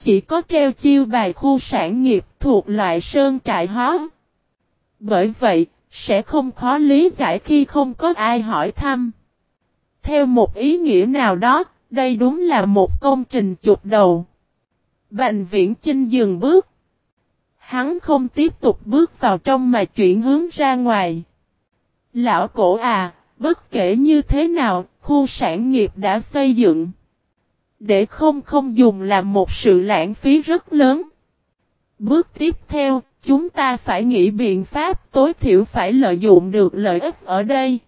chỉ có treo chiêu bài khu sản nghiệp thuộc loại sơn trại hóa. Bởi vậy, sẽ không khó lý giải khi không có ai hỏi thăm. Theo một ý nghĩa nào đó, đây đúng là một công trình chụp đầu. Bành viễn Chinh dừng bước. Hắn không tiếp tục bước vào trong mà chuyển hướng ra ngoài. Lão cổ à, bất kể như thế nào, khu sản nghiệp đã xây dựng. Để không không dùng làm một sự lãng phí rất lớn. Bước tiếp theo, chúng ta phải nghĩ biện pháp tối thiểu phải lợi dụng được lợi ích ở đây.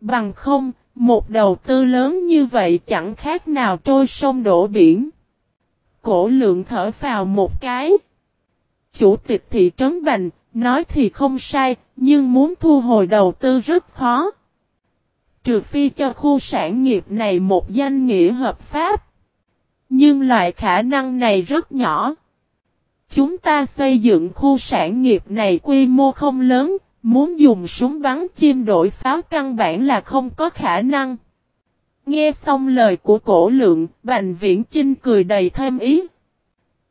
Bằng không, một đầu tư lớn như vậy chẳng khác nào trôi sông đổ biển. Cổ lượng thở vào một cái. Chủ tịch thị trấn Bành, nói thì không sai, nhưng muốn thu hồi đầu tư rất khó. Trừ phi cho khu sản nghiệp này một danh nghĩa hợp pháp. Nhưng loại khả năng này rất nhỏ. Chúng ta xây dựng khu sản nghiệp này quy mô không lớn, muốn dùng súng bắn chim đổi pháo căn bản là không có khả năng. Nghe xong lời của cổ lượng, Bành Viễn Chinh cười đầy thêm ý.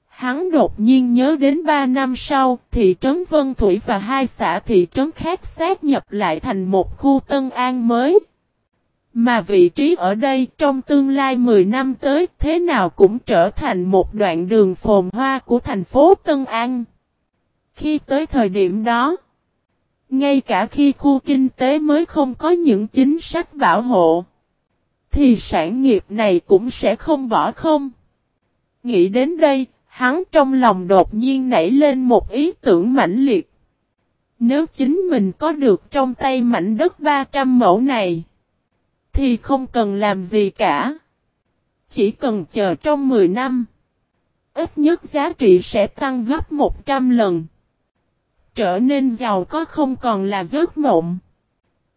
Hắn đột nhiên nhớ đến 3 năm sau, thị trấn Vân Thủy và hai xã thị trấn khác xác nhập lại thành một khu Tân An mới. Mà vị trí ở đây trong tương lai 10 năm tới thế nào cũng trở thành một đoạn đường phồn hoa của thành phố Tân An. Khi tới thời điểm đó, ngay cả khi khu kinh tế mới không có những chính sách bảo hộ, thì sản nghiệp này cũng sẽ không bỏ không. Nghĩ đến đây, hắn trong lòng đột nhiên nảy lên một ý tưởng mãnh liệt. Nếu chính mình có được trong tay mảnh đất 300 mẫu này, thì không cần làm gì cả. Chỉ cần chờ trong 10 năm. Ít nhất giá trị sẽ tăng gấp 100 lần. Trở nên giàu có không còn là giấc mộng.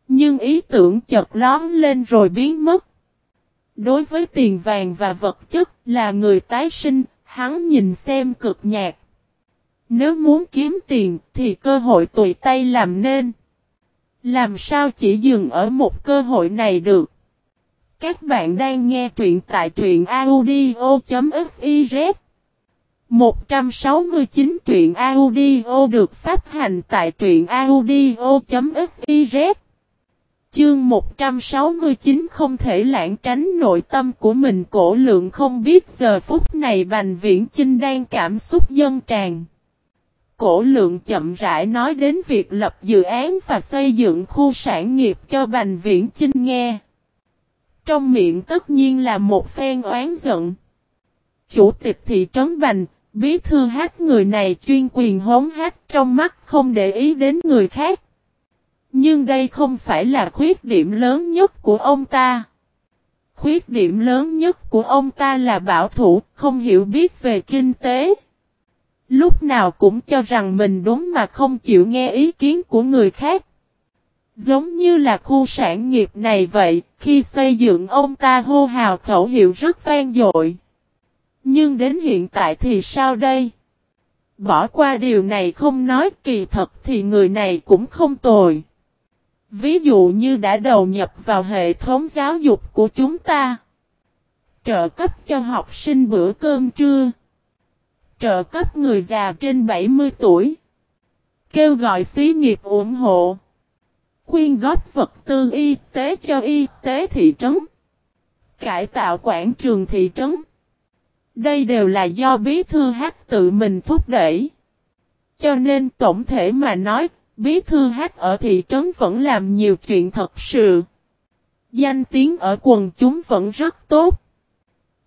Nhưng ý tưởng chợt lón lên rồi biến mất. Đối với tiền vàng và vật chất là người tái sinh, hắn nhìn xem cực nhạt. Nếu muốn kiếm tiền thì cơ hội tùy tay làm nên. Làm sao chỉ dừng ở một cơ hội này được? Các bạn đang nghe truyện tại truyện audio.fiz 169 truyện audio được phát hành tại truyện audio.fiz Chương 169 không thể lãng tránh nội tâm của mình cổ lượng không biết giờ phút này Bành Viễn Chinh đang cảm xúc dân tràn. Cổ lượng chậm rãi nói đến việc lập dự án và xây dựng khu sản nghiệp cho Bành Viễn Chinh nghe. Trong miệng tất nhiên là một phen oán giận. Chủ tịch thị trấn Bành, bí thư hát người này chuyên quyền hống hát trong mắt không để ý đến người khác. Nhưng đây không phải là khuyết điểm lớn nhất của ông ta. Khuyết điểm lớn nhất của ông ta là bảo thủ, không hiểu biết về kinh tế. Lúc nào cũng cho rằng mình đúng mà không chịu nghe ý kiến của người khác. Giống như là khu sản nghiệp này vậy, khi xây dựng ông ta hô hào khẩu hiệu rất vang dội. Nhưng đến hiện tại thì sao đây? Bỏ qua điều này không nói kỳ thật thì người này cũng không tồi. Ví dụ như đã đầu nhập vào hệ thống giáo dục của chúng ta. Trợ cấp cho học sinh bữa cơm trưa. Trợ cấp người già trên 70 tuổi. Kêu gọi xí nghiệp ủng hộ. Quyên góp vật tư y tế cho y tế thị trấn. Cải tạo quảng trường thị trấn. Đây đều là do bí thư hát tự mình thúc đẩy. Cho nên tổng thể mà nói, bí thư hát ở thị trấn vẫn làm nhiều chuyện thật sự. Danh tiếng ở quần chúng vẫn rất tốt.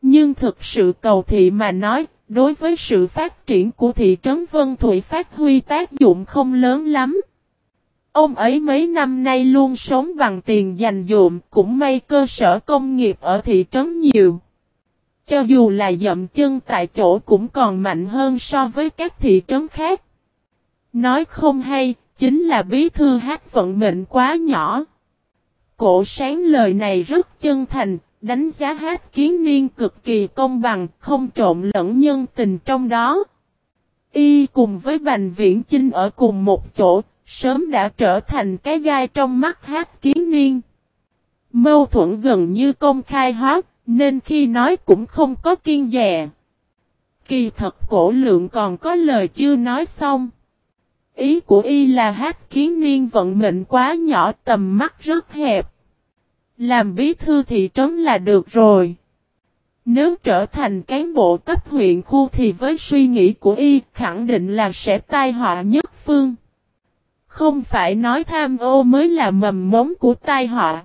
Nhưng thực sự cầu thị mà nói, đối với sự phát triển của thị trấn Vân Thủy phát huy tác dụng không lớn lắm. Ông ấy mấy năm nay luôn sống bằng tiền dành dụm, cũng may cơ sở công nghiệp ở thị trấn nhiều. Cho dù là dậm chân tại chỗ cũng còn mạnh hơn so với các thị trấn khác. Nói không hay, chính là bí thư hát vận mệnh quá nhỏ. Cổ sáng lời này rất chân thành, đánh giá hát kiến niên cực kỳ công bằng, không trộn lẫn nhân tình trong đó. Y cùng với Bành Viễn Chinh ở cùng một chỗ, sớm đã trở thành cái gai trong mắt hát kiến niên. Mâu thuẫn gần như công khai hóa, nên khi nói cũng không có kiên dè. Kỳ thật cổ lượng còn có lời chưa nói xong. Ý của y là hát kiến niên vận mệnh quá nhỏ tầm mắt rất hẹp. Làm bí thư thị trấn là được rồi. Nếu trở thành cán bộ cấp huyện khu thì với suy nghĩ của y khẳng định là sẽ tai họa nhất phương. Không phải nói tham ô mới là mầm mống của tai họa.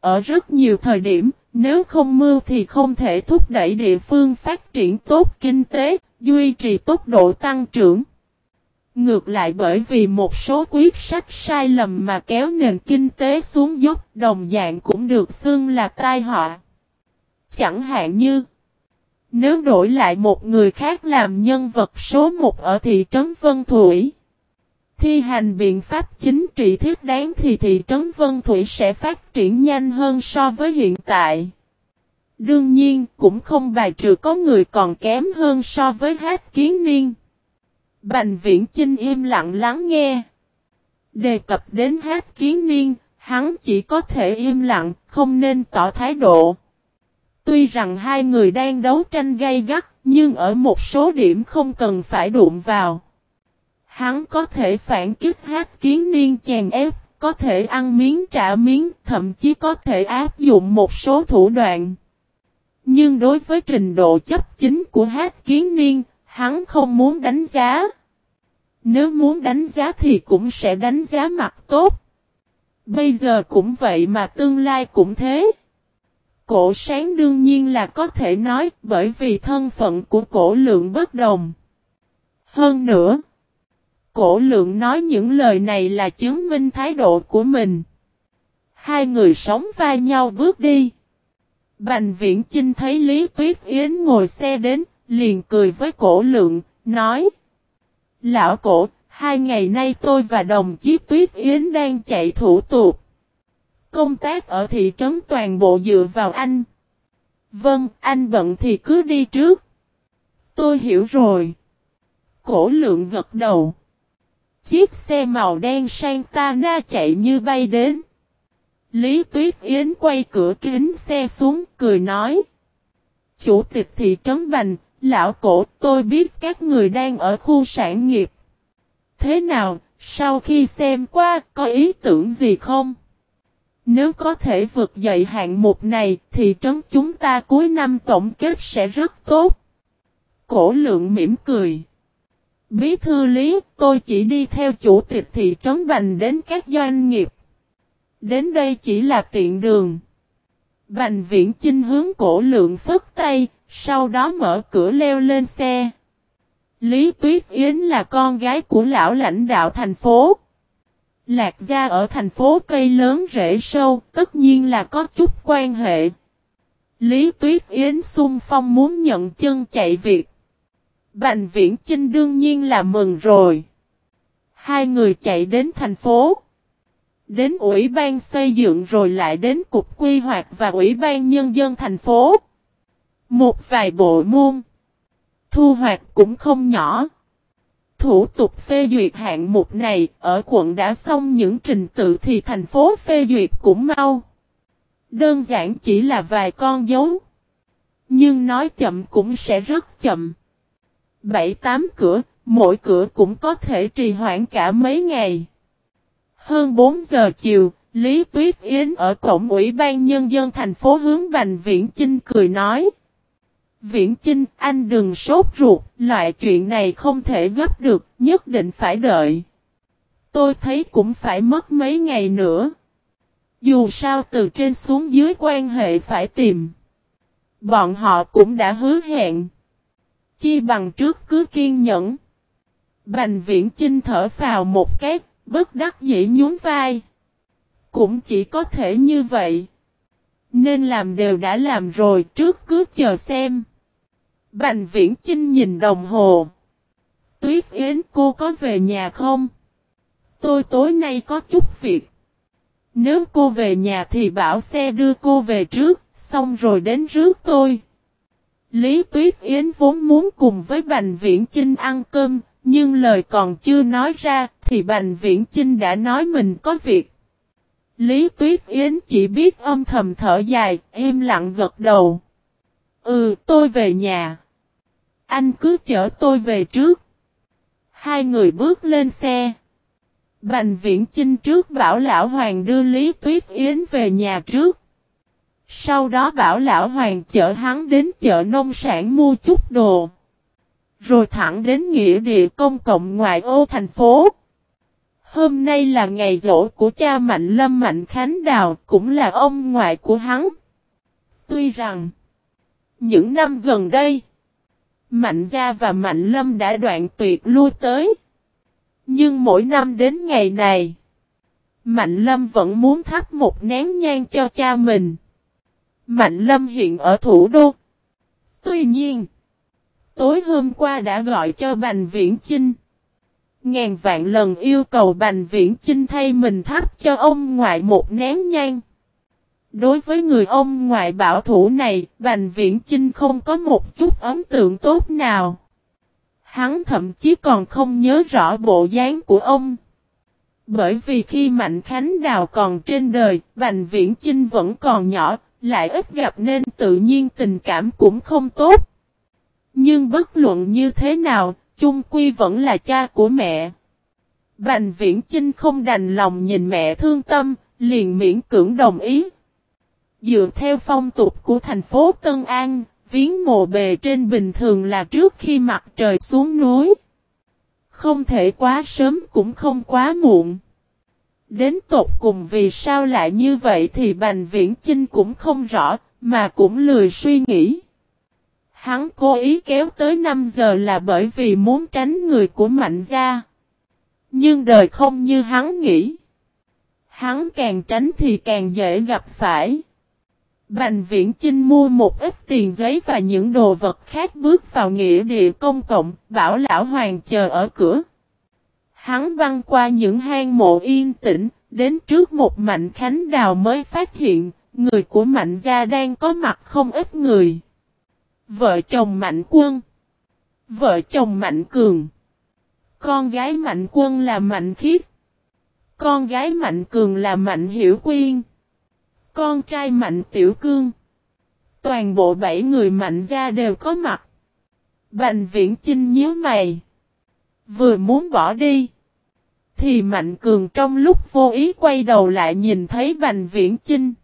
Ở rất nhiều thời điểm, nếu không mưu thì không thể thúc đẩy địa phương phát triển tốt kinh tế, duy trì tốc độ tăng trưởng. Ngược lại bởi vì một số quyết sách sai lầm mà kéo nền kinh tế xuống dốc đồng dạng cũng được xưng là tai họa. Chẳng hạn như Nếu đổi lại một người khác làm nhân vật số một ở thị trấn Vân Thủy Thi hành biện pháp chính trị thiết đáng thì thị trấn Vân Thủy sẽ phát triển nhanh hơn so với hiện tại. Đương nhiên cũng không bài trừ có người còn kém hơn so với hát kiến niên. Bành viễn Chinh im lặng lắng nghe. Đề cập đến hát kiến niên, hắn chỉ có thể im lặng, không nên tỏ thái độ. Tuy rằng hai người đang đấu tranh gay gắt, nhưng ở một số điểm không cần phải đụng vào. Hắn có thể phản kích hát kiến niên chèn ép, có thể ăn miếng trả miếng, thậm chí có thể áp dụng một số thủ đoạn. Nhưng đối với trình độ chấp chính của hát kiến niên, hắn không muốn đánh giá. Nếu muốn đánh giá thì cũng sẽ đánh giá mặt tốt. Bây giờ cũng vậy mà tương lai cũng thế. Cổ sáng đương nhiên là có thể nói bởi vì thân phận của cổ lượng bất đồng. Hơn nữa, cổ lượng nói những lời này là chứng minh thái độ của mình. Hai người sống vai nhau bước đi. Bành viễn Chinh thấy Lý Tuyết Yến ngồi xe đến, liền cười với cổ lượng, nói. Lão cổ, hai ngày nay tôi và đồng chí Tuyết Yến đang chạy thủ tục. Công tác ở thị trấn toàn bộ dựa vào anh. Vâng, anh bận thì cứ đi trước. Tôi hiểu rồi. Cổ lượng gật đầu. Chiếc xe màu đen Santana chạy như bay đến. Lý Tuyết Yến quay cửa kính xe xuống cười nói. Chủ tịch thị trấn Bành, lão cổ tôi biết các người đang ở khu sản nghiệp. Thế nào, sau khi xem qua có ý tưởng gì không? Nếu có thể vượt dậy hạng mục này thì trấn chúng ta cuối năm tổng kết sẽ rất tốt. Cổ lượng mỉm cười. Bí thư lý, tôi chỉ đi theo chủ tịch thị trấn Bành đến các doanh nghiệp. Đến đây chỉ là tiện đường. Bành viễn chinh hướng cổ lượng phất tay, sau đó mở cửa leo lên xe. Lý Tuyết Yến là con gái của lão lãnh đạo thành phố. Lạc gia ở thành phố cây lớn rễ sâu, tất nhiên là có chút quan hệ. Lý Tuyết Yến xung phong muốn nhận chân chạy việc. Bành viễn chinh đương nhiên là mừng rồi. Hai người chạy đến thành phố. Đến Ủy ban xây dựng rồi lại đến Cục Quy hoạch và Ủy ban Nhân dân thành phố. Một vài bộ môn. Thu hoạch cũng không nhỏ. Thủ tục phê duyệt hạng mục này ở quận đã xong những trình tự thì thành phố phê duyệt cũng mau. Đơn giản chỉ là vài con dấu. Nhưng nói chậm cũng sẽ rất chậm. Bảy tám cửa, mỗi cửa cũng có thể trì hoãn cả mấy ngày. Hơn 4 giờ chiều, Lý Tuyết Yến ở cổng ủy ban nhân dân thành phố hướng Bành Viễn Chinh cười nói. Viễn Chinh, anh đừng sốt ruột, loại chuyện này không thể gấp được, nhất định phải đợi. Tôi thấy cũng phải mất mấy ngày nữa. Dù sao từ trên xuống dưới quan hệ phải tìm. Bọn họ cũng đã hứa hẹn. Chi bằng trước cứ kiên nhẫn. Bành viễn Chinh thở vào một cái, bất đắc dĩ nhún vai. Cũng chỉ có thể như vậy. Nên làm đều đã làm rồi trước cứ chờ xem. Bành viễn Chinh nhìn đồng hồ. Tuyết Yến cô có về nhà không? Tôi tối nay có chút việc. Nếu cô về nhà thì bảo xe đưa cô về trước, xong rồi đến rước tôi. Lý Tuyết Yến vốn muốn cùng với Bành Viễn Chinh ăn cơm, nhưng lời còn chưa nói ra, thì Bành Viễn Chinh đã nói mình có việc. Lý Tuyết Yến chỉ biết âm thầm thở dài, im lặng gật đầu. Ừ, tôi về nhà. Anh cứ chở tôi về trước. Hai người bước lên xe. Bành viễn chinh trước bảo lão hoàng đưa Lý Tuyết Yến về nhà trước. Sau đó bảo lão hoàng chở hắn đến chợ nông sản mua chút đồ. Rồi thẳng đến nghĩa địa công cộng ngoại ô thành phố. Hôm nay là ngày rỗ của cha Mạnh Lâm Mạnh Khánh Đào cũng là ông ngoại của hắn. Tuy rằng, những năm gần đây, Mạnh Gia và Mạnh Lâm đã đoạn tuyệt lui tới. Nhưng mỗi năm đến ngày này, Mạnh Lâm vẫn muốn thắp một nén nhang cho cha mình. Mạnh Lâm hiện ở thủ đô. Tuy nhiên, tối hôm qua đã gọi cho Bành Viễn Chinh. Ngàn vạn lần yêu cầu Bành Viễn Chinh thay mình thắp cho ông ngoại một nén nhang. Đối với người ông ngoại bảo thủ này, Bành Viễn Chinh không có một chút ấn tượng tốt nào. Hắn thậm chí còn không nhớ rõ bộ dáng của ông. Bởi vì khi Mạnh Khánh Đào còn trên đời, Bành Viễn Chinh vẫn còn nhỏ, lại ít gặp nên tự nhiên tình cảm cũng không tốt. Nhưng bất luận như thế nào, chung quy vẫn là cha của mẹ. Bành Viễn Chinh không đành lòng nhìn mẹ thương tâm, liền miễn cưỡng đồng ý. Dựa theo phong tục của thành phố Tân An, viếng mồ bề trên bình thường là trước khi mặt trời xuống núi. Không thể quá sớm cũng không quá muộn. Đến tột cùng vì sao lại như vậy thì Bành Viễn Chinh cũng không rõ, mà cũng lười suy nghĩ. Hắn cố ý kéo tới 5 giờ là bởi vì muốn tránh người của mạnh gia. Nhưng đời không như hắn nghĩ. Hắn càng tránh thì càng dễ gặp phải. Bành viễn Chinh mua một ít tiền giấy và những đồ vật khác bước vào nghĩa địa công cộng, bảo lão hoàng chờ ở cửa. Hắn băng qua những hang mộ yên tĩnh, đến trước một mạnh khánh đào mới phát hiện, người của mạnh gia đang có mặt không ít người. Vợ chồng mạnh quân. Vợ chồng mạnh cường. Con gái mạnh quân là mạnh khiết. Con gái mạnh cường là mạnh hiểu quyên. Con trai mạnh tiểu cương. Toàn bộ bảy người mạnh gia đều có mặt. Bành viễn chinh nhíu mày. Vừa muốn bỏ đi. Thì mạnh cường trong lúc vô ý quay đầu lại nhìn thấy bành viễn chinh.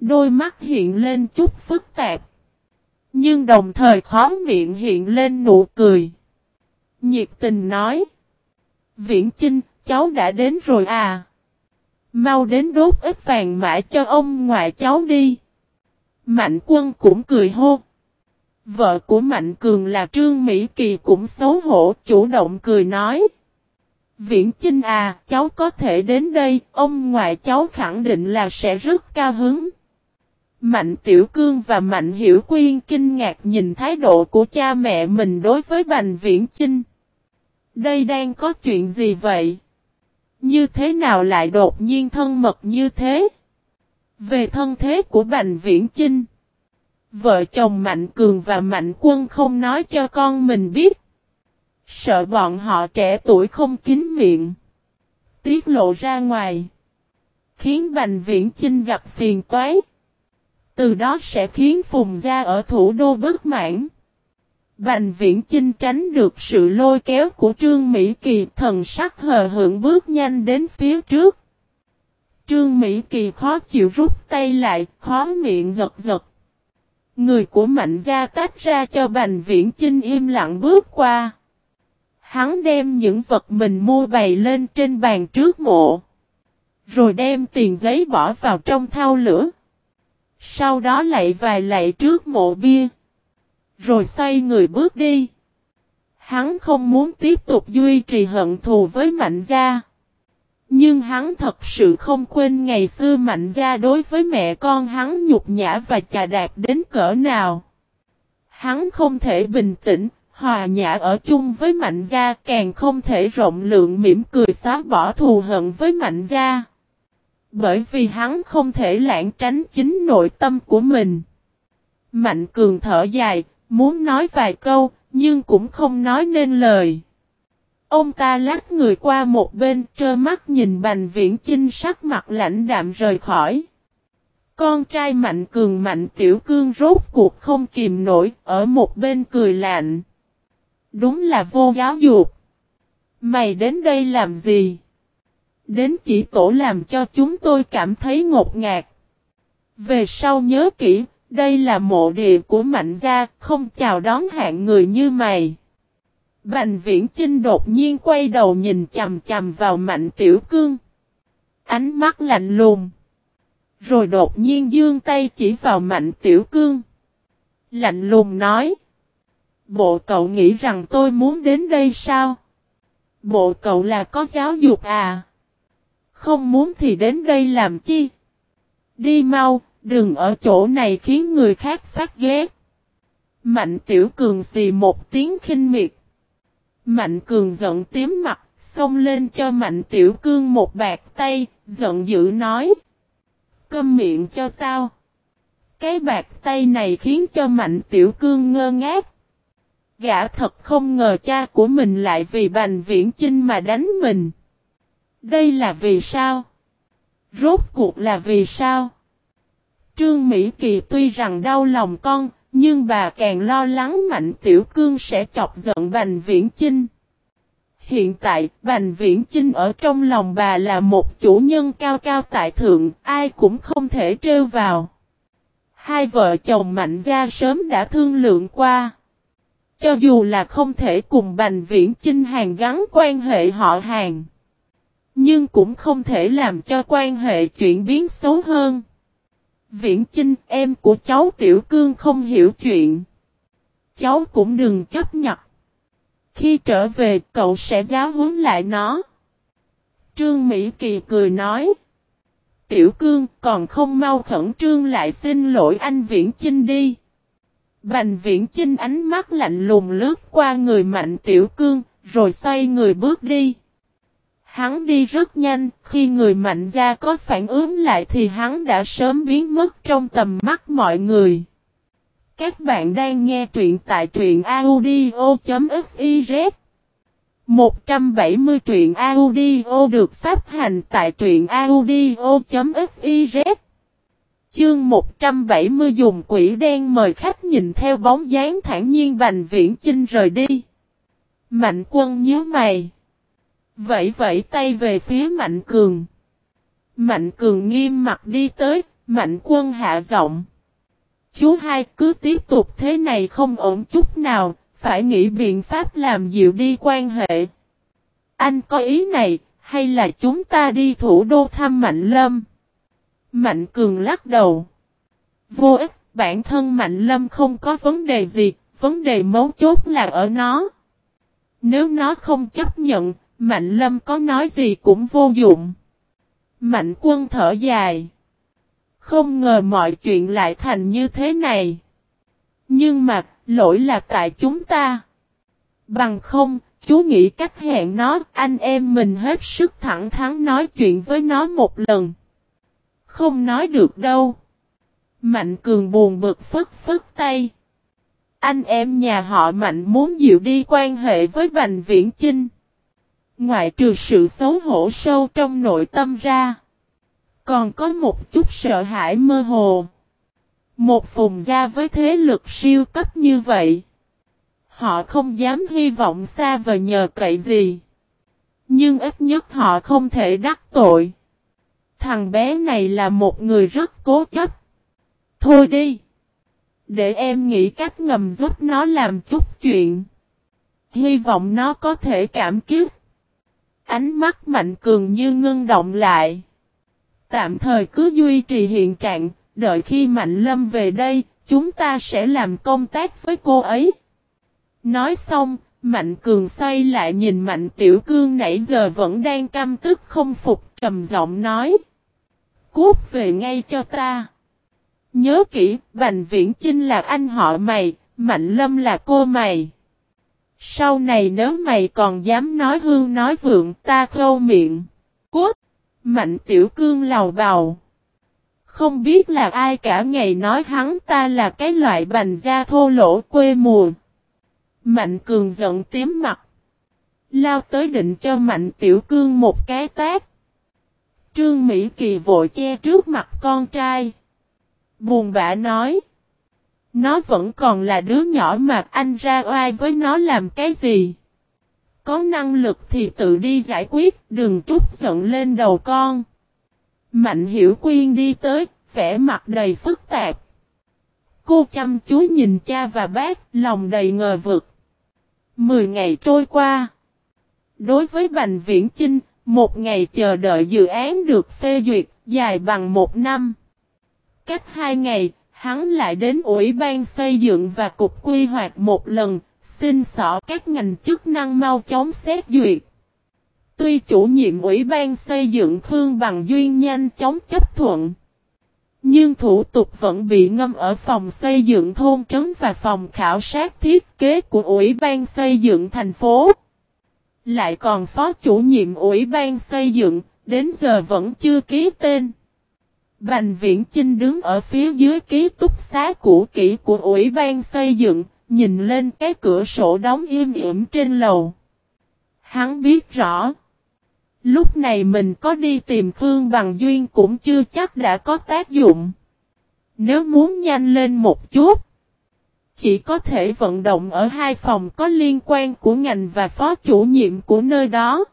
Đôi mắt hiện lên chút phức tạp. Nhưng đồng thời khó miệng hiện lên nụ cười. Nhiệt tình nói. Viễn chinh, cháu đã đến rồi à. Mau đến đốt ít vàng mã cho ông ngoại cháu đi. Mạnh quân cũng cười hô. Vợ của Mạnh Cường là Trương Mỹ Kỳ cũng xấu hổ chủ động cười nói. Viễn Chinh à, cháu có thể đến đây, ông ngoại cháu khẳng định là sẽ rất cao hứng. Mạnh Tiểu Cương và Mạnh Hiểu Quyên kinh ngạc nhìn thái độ của cha mẹ mình đối với Bành Viễn Chinh. Đây đang có chuyện gì vậy? Như thế nào lại đột nhiên thân mật như thế? Về thân thế của Bành Viễn Chinh. Vợ chồng Mạnh Cường và Mạnh Quân không nói cho con mình biết. Sợ bọn họ trẻ tuổi không kín miệng. Tiết lộ ra ngoài. Khiến Bành Viễn Chinh gặp phiền toái. Từ đó sẽ khiến Phùng Gia ở thủ đô bất mãn. Bành viễn chinh tránh được sự lôi kéo của Trương Mỹ Kỳ thần sắc hờ hưởng bước nhanh đến phía trước. Trương Mỹ Kỳ khó chịu rút tay lại, khó miệng giật giật. Người của mạnh gia tách ra cho bành viễn chinh im lặng bước qua. Hắn đem những vật mình mua bày lên trên bàn trước mộ. Rồi đem tiền giấy bỏ vào trong thao lửa. Sau đó lại vài lạy trước mộ bia. Rồi xoay người bước đi. Hắn không muốn tiếp tục duy trì hận thù với Mạnh Gia. Nhưng hắn thật sự không quên ngày xưa Mạnh Gia đối với mẹ con hắn nhục nhã và chà đạp đến cỡ nào. Hắn không thể bình tĩnh, hòa nhã ở chung với Mạnh Gia càng không thể rộng lượng mỉm cười xóa bỏ thù hận với Mạnh Gia. Bởi vì hắn không thể lãng tránh chính nội tâm của mình. Mạnh cường thở dài, Muốn nói vài câu, nhưng cũng không nói nên lời. Ông ta lách người qua một bên trơ mắt nhìn bành viễn chinh sắc mặt lãnh đạm rời khỏi. Con trai mạnh cường mạnh tiểu cương rốt cuộc không kìm nổi ở một bên cười lạnh. Đúng là vô giáo dục. Mày đến đây làm gì? Đến chỉ tổ làm cho chúng tôi cảm thấy ngột ngạt. Về sau nhớ kỹ, đây là mộ địa của mạnh gia, không chào đón hạng người như mày. Bành viễn Trinh đột nhiên quay đầu nhìn chầm chầm vào mạnh tiểu cương. Ánh mắt lạnh lùng. Rồi đột nhiên dương tay chỉ vào mạnh tiểu cương. Lạnh lùng nói. Bộ cậu nghĩ rằng tôi muốn đến đây sao? Bộ cậu là có giáo dục à? Không muốn thì đến đây làm chi? Đi mau, đừng ở chỗ này khiến người khác phát ghét. Mạnh tiểu cường xì một tiếng khinh miệt. Mạnh cường giận tím mặt, xông lên cho mạnh tiểu cương một bạc tay, giận dữ nói. Câm miệng cho tao. Cái bạc tay này khiến cho mạnh tiểu cương ngơ ngác. Gã thật không ngờ cha của mình lại vì bành viễn chinh mà đánh mình. Đây là vì sao? Rốt cuộc là vì sao? Trương Mỹ Kỳ tuy rằng đau lòng con, nhưng bà càng lo lắng Mạnh Tiểu Cương sẽ chọc giận Bành Viễn Chinh. Hiện tại, Bành Viễn Chinh ở trong lòng bà là một chủ nhân cao cao tại thượng, ai cũng không thể trêu vào. Hai vợ chồng Mạnh Gia sớm đã thương lượng qua. Cho dù là không thể cùng Bành Viễn Chinh hàng gắn quan hệ họ hàng. Nhưng cũng không thể làm cho quan hệ chuyển biến xấu hơn. Viễn Chinh, em của cháu Tiểu Cương không hiểu chuyện. Cháu cũng đừng chấp nhận. Khi trở về cậu sẽ giáo huấn lại nó. Trương Mỹ Kỳ cười nói. Tiểu Cương còn không mau khẩn trương lại xin lỗi anh Viễn Chinh đi. Bành Viễn Chinh ánh mắt lạnh lùng lướt qua người mạnh Tiểu Cương, rồi xoay người bước đi. Hắn đi rất nhanh, khi người mạnh ra có phản ứng lại thì hắn đã sớm biến mất trong tầm mắt mọi người. Các bạn đang nghe truyện tại truyện audio.fiz 170 truyện audio được phát hành tại truyện audio.fiz Chương 170 dùng quỷ đen mời khách nhìn theo bóng dáng thản nhiên Bành Viễn Chinh rời đi. Mạnh quân nhớ mày. Vẫy vẫy tay về phía Mạnh Cường. Mạnh Cường nghiêm mặt đi tới, Mạnh quân hạ giọng. Chú hai cứ tiếp tục thế này không ổn chút nào, phải nghĩ biện pháp làm dịu đi quan hệ. Anh có ý này, hay là chúng ta đi thủ đô thăm Mạnh Lâm? Mạnh Cường lắc đầu. Vô ích, bản thân Mạnh Lâm không có vấn đề gì, vấn đề mấu chốt là ở nó. Nếu nó không chấp nhận, Mạnh Lâm có nói gì cũng vô dụng. Mạnh quân thở dài. Không ngờ mọi chuyện lại thành như thế này. Nhưng mà, lỗi là tại chúng ta. Bằng không, chú nghĩ cách hẹn nó, anh em mình hết sức thẳng thắn nói chuyện với nó một lần. Không nói được đâu. Mạnh cường buồn bực phức phức tay. Anh em nhà họ Mạnh muốn dịu đi quan hệ với Bành Viễn Chinh. Ngoại trừ sự xấu hổ sâu trong nội tâm ra. Còn có một chút sợ hãi mơ hồ. Một phùng gia với thế lực siêu cấp như vậy. Họ không dám hy vọng xa vời nhờ cậy gì. Nhưng ít nhất họ không thể đắc tội. Thằng bé này là một người rất cố chấp. Thôi đi. Để em nghĩ cách ngầm giúp nó làm chút chuyện. Hy vọng nó có thể cảm kiếp. Ánh mắt mạnh cường như ngưng động lại. Tạm thời cứ duy trì hiện trạng, đợi khi Mạnh Lâm về đây, chúng ta sẽ làm công tác với cô ấy. Nói xong, Mạnh Cường xoay lại nhìn Mạnh Tiểu Cương nãy giờ vẫn đang căm tức không phục trầm giọng nói. Cút về ngay cho ta. Nhớ kỹ, Bành Viễn Chinh là anh họ mày, Mạnh Lâm là cô mày. Sau này nếu mày còn dám nói hương nói vượng ta khâu miệng. Cút! Mạnh Tiểu Cương lào bào. Không biết là ai cả ngày nói hắn ta là cái loại bành da thô lỗ quê mùa. Mạnh Cường giận tím mặt. Lao tới định cho Mạnh Tiểu Cương một cái tác. Trương Mỹ Kỳ vội che trước mặt con trai. Buồn bã nói. Nó vẫn còn là đứa nhỏ mà anh ra oai với nó làm cái gì? Có năng lực thì tự đi giải quyết, đừng trút giận lên đầu con. Mạnh hiểu quyên đi tới, vẻ mặt đầy phức tạp. Cô chăm chú nhìn cha và bác, lòng đầy ngờ vực. Mười ngày trôi qua. Đối với Bành Viễn Chinh, một ngày chờ đợi dự án được phê duyệt, dài bằng một năm. Cách hai ngày, hắn lại đến Ủy ban xây dựng và Cục Quy hoạch một lần, xin xỏ các ngành chức năng mau chóng xét duyệt. Tuy chủ nhiệm Ủy ban xây dựng Khương Bằng Duyên nhanh chóng chấp thuận. Nhưng thủ tục vẫn bị ngâm ở phòng xây dựng thôn trấn và phòng khảo sát thiết kế của Ủy ban xây dựng thành phố. Lại còn phó chủ nhiệm Ủy ban xây dựng, đến giờ vẫn chưa ký tên. Bành Viễn Chinh đứng ở phía dưới ký túc xá cũ kỹ của Ủy ban xây dựng, nhìn lên cái cửa sổ đóng im ỉm trên lầu. Hắn biết rõ. Lúc này mình có đi tìm Phương bằng duyên cũng chưa chắc đã có tác dụng. Nếu muốn nhanh lên một chút, chỉ có thể vận động ở hai phòng có liên quan của ngành và phó chủ nhiệm của nơi đó.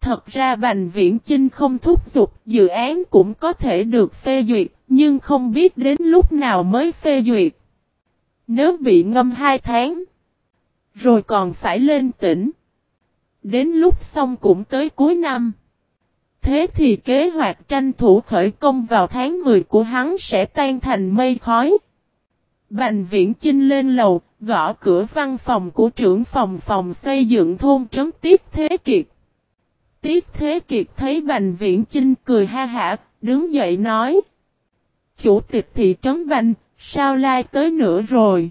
Thật ra Bành Viễn Chinh không thúc giục dự án cũng có thể được phê duyệt, nhưng không biết đến lúc nào mới phê duyệt. Nếu bị ngâm hai tháng, rồi còn phải lên tỉnh. Đến lúc xong cũng tới cuối năm. Thế thì kế hoạch tranh thủ khởi công vào tháng 10 của hắn sẽ tan thành mây khói. Bành viễn chinh lên lầu, gõ cửa văn phòng của trưởng phòng phòng xây dựng thôn trấn tiếp Thế Kiệt. Tiết Thế Kiệt thấy Bành Viễn Chinh cười ha hả, đứng dậy nói. Chủ tịch thị trấn Bành, sao lai tới nữa rồi?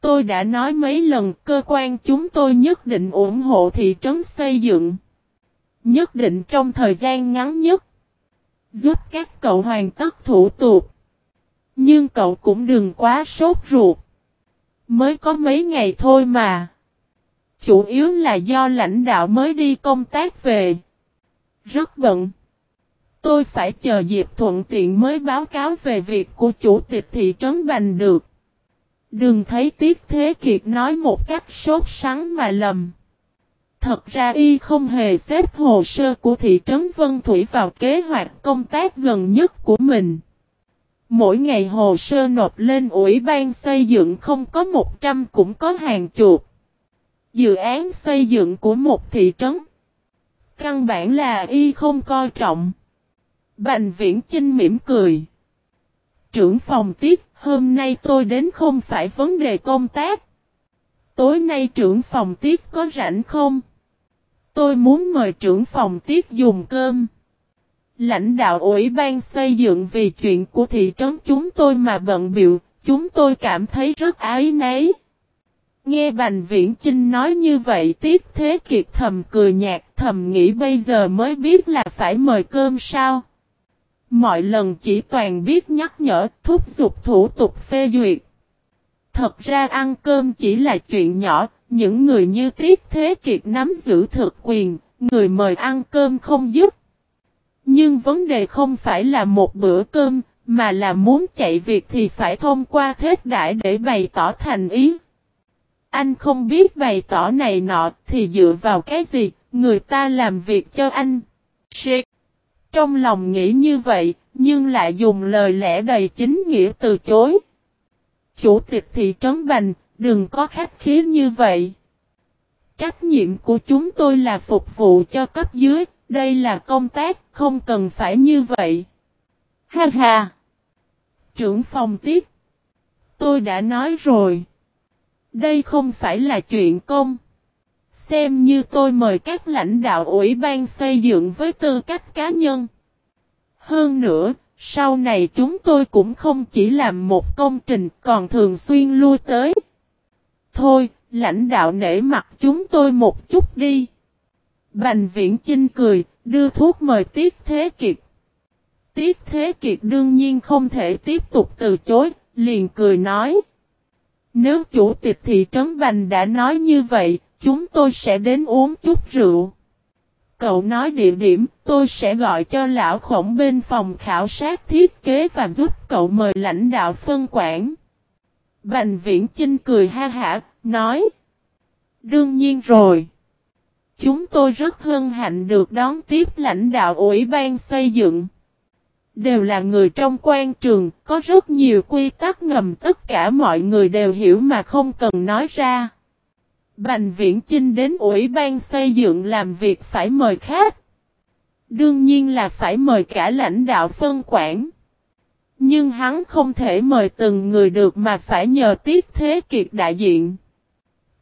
Tôi đã nói mấy lần cơ quan chúng tôi nhất định ủng hộ thị trấn xây dựng. Nhất định trong thời gian ngắn nhất. Giúp các cậu hoàn tất thủ tục. Nhưng cậu cũng đừng quá sốt ruột. Mới có mấy ngày thôi mà. Chủ yếu là do lãnh đạo mới đi công tác về. Rất bận. Tôi phải chờ dịp thuận tiện mới báo cáo về việc của chủ tịch thị trấn Bành được. Đừng thấy Tiết Thế Kiệt nói một cách sốt sắng mà lầm. Thật ra y không hề xếp hồ sơ của thị trấn Vân Thủy vào kế hoạch công tác gần nhất của mình. Mỗi ngày hồ sơ nộp lên ủy ban xây dựng không có 100 cũng có hàng chục. Dự án xây dựng của một thị trấn. Căn bản là y không coi trọng. Bành viễn Trinh mỉm cười. Trưởng phòng tiết, hôm nay tôi đến không phải vấn đề công tác. Tối nay trưởng phòng tiết có rảnh không? Tôi muốn mời trưởng phòng tiết dùng cơm. Lãnh đạo ủy ban xây dựng vì chuyện của thị trấn chúng tôi mà bận biệu, chúng tôi cảm thấy rất ái náy. Nghe Bành Viễn Chinh nói như vậy Tiết Thế Kiệt thầm cười nhạt thầm nghĩ bây giờ mới biết là phải mời cơm sao. Mọi lần chỉ toàn biết nhắc nhở thúc giục thủ tục phê duyệt. Thật ra ăn cơm chỉ là chuyện nhỏ, những người như Tiết Thế Kiệt nắm giữ thực quyền, người mời ăn cơm không giúp. Nhưng vấn đề không phải là một bữa cơm, mà là muốn chạy việc thì phải thông qua thết đại để bày tỏ thành ý. Anh không biết bày tỏ này nọ thì dựa vào cái gì, người ta làm việc cho anh. Shit. Trong lòng nghĩ như vậy, nhưng lại dùng lời lẽ đầy chính nghĩa từ chối. Chủ tịch thị trấn Bành, đừng có khách khí như vậy. Trách nhiệm của chúng tôi là phục vụ cho cấp dưới, đây là công tác, không cần phải như vậy. Ha ha! Trưởng phòng tiết. Tôi đã nói rồi. Đây không phải là chuyện công. Xem như tôi mời các lãnh đạo ủy ban xây dựng với tư cách cá nhân. Hơn nữa, sau này chúng tôi cũng không chỉ làm một công trình còn thường xuyên lui tới. Thôi, lãnh đạo nể mặt chúng tôi một chút đi. Bành viễn Chinh cười, đưa thuốc mời Tiết Thế Kiệt. Tiết Thế Kiệt đương nhiên không thể tiếp tục từ chối, liền cười nói. Nếu chủ tịch thị trấn Bành đã nói như vậy, chúng tôi sẽ đến uống chút rượu. Cậu nói địa điểm, tôi sẽ gọi cho lão khổng bên phòng khảo sát thiết kế và giúp cậu mời lãnh đạo phân quản. Bành viễn Chinh cười ha hả, nói. Đương nhiên rồi. Chúng tôi rất hân hạnh được đón tiếp lãnh đạo Ủy ban xây dựng. Đều là người trong quan trường, có rất nhiều quy tắc ngầm tất cả mọi người đều hiểu mà không cần nói ra. Bành viễn Chinh đến Ủy ban xây dựng làm việc phải mời khách. Đương nhiên là phải mời cả lãnh đạo phân quản. Nhưng hắn không thể mời từng người được mà phải nhờ Tiết Thế Kiệt đại diện.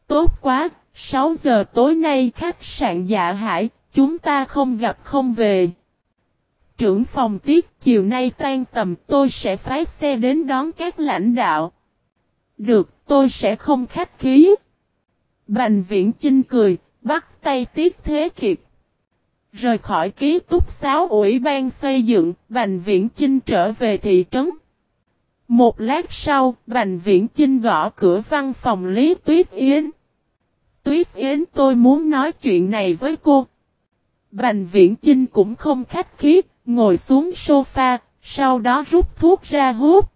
Tốt quá, 6 giờ tối nay khách sạn dạ hải, chúng ta không gặp không về. Trưởng phòng Tiết chiều nay tan tầm tôi sẽ phái xe đến đón các lãnh đạo. Được, tôi sẽ không khách khí. Bành viễn Chinh cười, bắt tay Tiết Thế Kiệt. Rời khỏi ký túc xáo ủy ban xây dựng, Bành Viễn Chinh trở về thị trấn. Một lát sau, Bành Viễn Chinh gõ cửa văn phòng Lý Tuyết Yến. Tuyết Yến tôi muốn nói chuyện này với cô. Bành Viễn Chinh cũng không khách khí, ngồi xuống sofa, sau đó rút thuốc ra hút.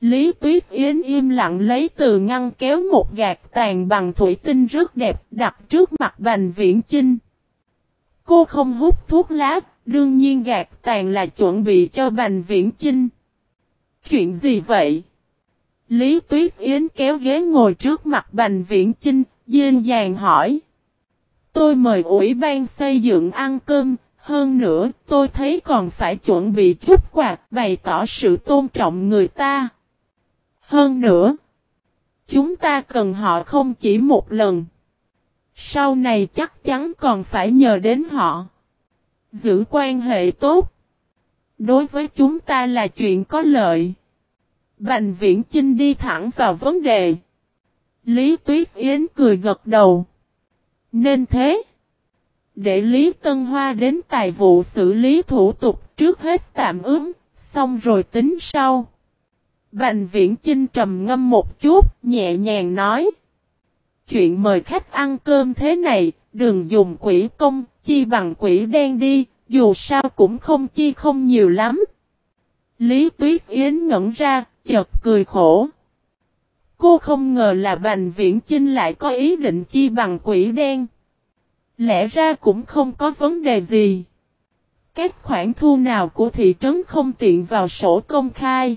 Lý Tuyết Yến im lặng lấy từ ngăn kéo một gạt tàn bằng thủy tinh rất đẹp đặt trước mặt Bành Viễn Chinh. Cô không hút thuốc lá, đương nhiên gạt tàn là chuẩn bị cho Bành Viễn Chinh. Chuyện gì vậy? Lý Tuyết Yến kéo ghế ngồi trước mặt Bành Viễn Chinh, dên dàng hỏi. Tôi mời ủy ban xây dựng ăn cơm, hơn nữa tôi thấy còn phải chuẩn bị chút quạt bày tỏ sự tôn trọng người ta. Hơn nữa, chúng ta cần họ không chỉ một lần. Sau này chắc chắn còn phải nhờ đến họ. Giữ quan hệ tốt. Đối với chúng ta là chuyện có lợi. Bành viễn Chinh đi thẳng vào vấn đề. Lý Tuyết Yến cười gật đầu. Nên thế. Để Lý Tân Hoa đến tài vụ xử lý thủ tục trước hết tạm ứng, xong rồi tính sau. Bành viễn Chinh trầm ngâm một chút, nhẹ nhàng nói chuyện mời khách ăn cơm thế này, đừng dùng quỷ công, chi bằng quỷ đen đi, dù sao cũng không chi không nhiều lắm. Lý Tuyết Yến ngẩn ra, chợt cười khổ. Cô không ngờ là Bành Viễn Chinh lại có ý định chi bằng quỷ đen. Lẽ ra cũng không có vấn đề gì. Các khoản thu nào của thị trấn không tiện vào sổ công khai.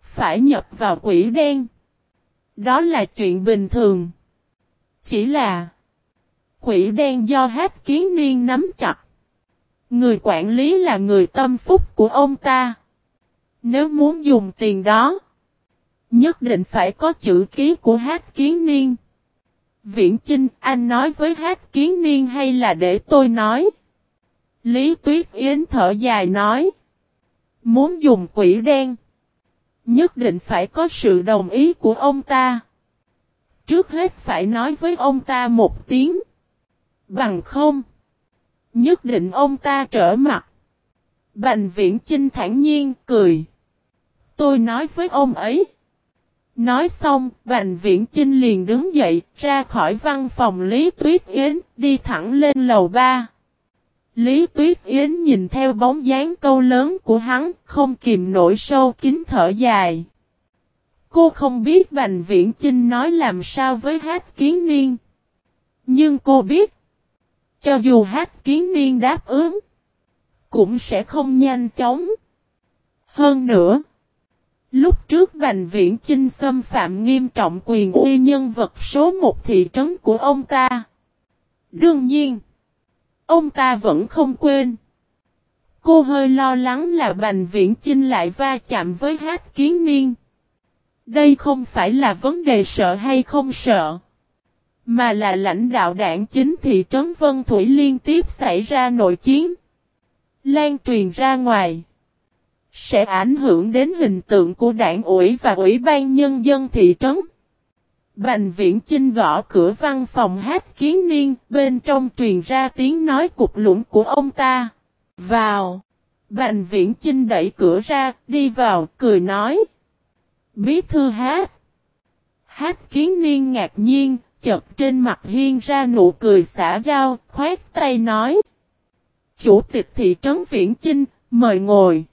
Phải nhập vào quỹ đen. Đó là chuyện bình thường. Chỉ là quỷ đen do hát kiến niên nắm chặt. Người quản lý là người tâm phúc của ông ta. Nếu muốn dùng tiền đó, nhất định phải có chữ ký của hát kiến niên. Viễn Chinh, anh nói với hát kiến niên hay là để tôi nói? Lý Tuyết Yến thở dài nói. Muốn dùng quỷ đen. Nhất định phải có sự đồng ý của ông ta. Trước hết phải nói với ông ta một tiếng. Bằng không. Nhất định ông ta trở mặt. Bành viễn Trinh thản nhiên cười. Tôi nói với ông ấy. Nói xong, Bành Viễn Chinh liền đứng dậy, ra khỏi văn phòng Lý Tuyết Yến, đi thẳng lên lầu ba. Lý Tuyết Yến nhìn theo bóng dáng câu lớn của hắn, không kìm nổi sâu kín thở dài. Cô không biết Bành Viễn Chinh nói làm sao với hát kiến niên. Nhưng cô biết. Cho dù hát kiến niên đáp ứng. Cũng sẽ không nhanh chóng. Hơn nữa. Lúc trước Bành Viễn Chinh xâm phạm nghiêm trọng quyền uy nhân vật số một thị trấn của ông ta. Đương nhiên. Ông ta vẫn không quên. Cô hơi lo lắng là Bành Viễn Chinh lại va chạm với hát kiến niên. Đây không phải là vấn đề sợ hay không sợ. Mà là lãnh đạo đảng chính thị trấn Vân Thủy liên tiếp xảy ra nội chiến. Lan truyền ra ngoài. Sẽ ảnh hưởng đến hình tượng của đảng ủy và ủy ban nhân dân thị trấn. Bành viễn Trinh gõ cửa văn phòng hát kiến niên, bên trong truyền ra tiếng nói cục lũng của ông ta. Vào! Bành viễn Trinh đẩy cửa ra, đi vào, cười nói. Bí thư hát. Hát kiến niên ngạc nhiên, chật trên mặt hiên ra nụ cười xả giao, khoát tay nói. Chủ tịch thị trấn Viễn Chinh, mời ngồi.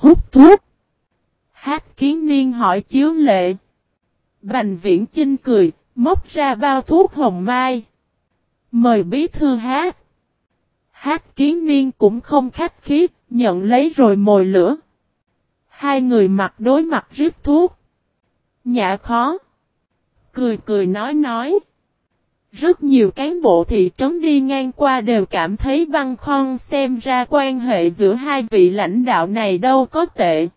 Hút thuốc. Hát kiến niên hỏi chiếu lệ. Bành viễn Chinh cười, móc ra bao thuốc hồng mai. Mời bí thư hát. Hát kiến niên cũng không khách khí, nhận lấy rồi mồi lửa. Hai người mặt đối mặt rít thuốc. Nhã khó. Cười cười nói nói. Rất nhiều cán bộ thị trấn đi ngang qua đều cảm thấy băng khon xem ra quan hệ giữa hai vị lãnh đạo này đâu có tệ.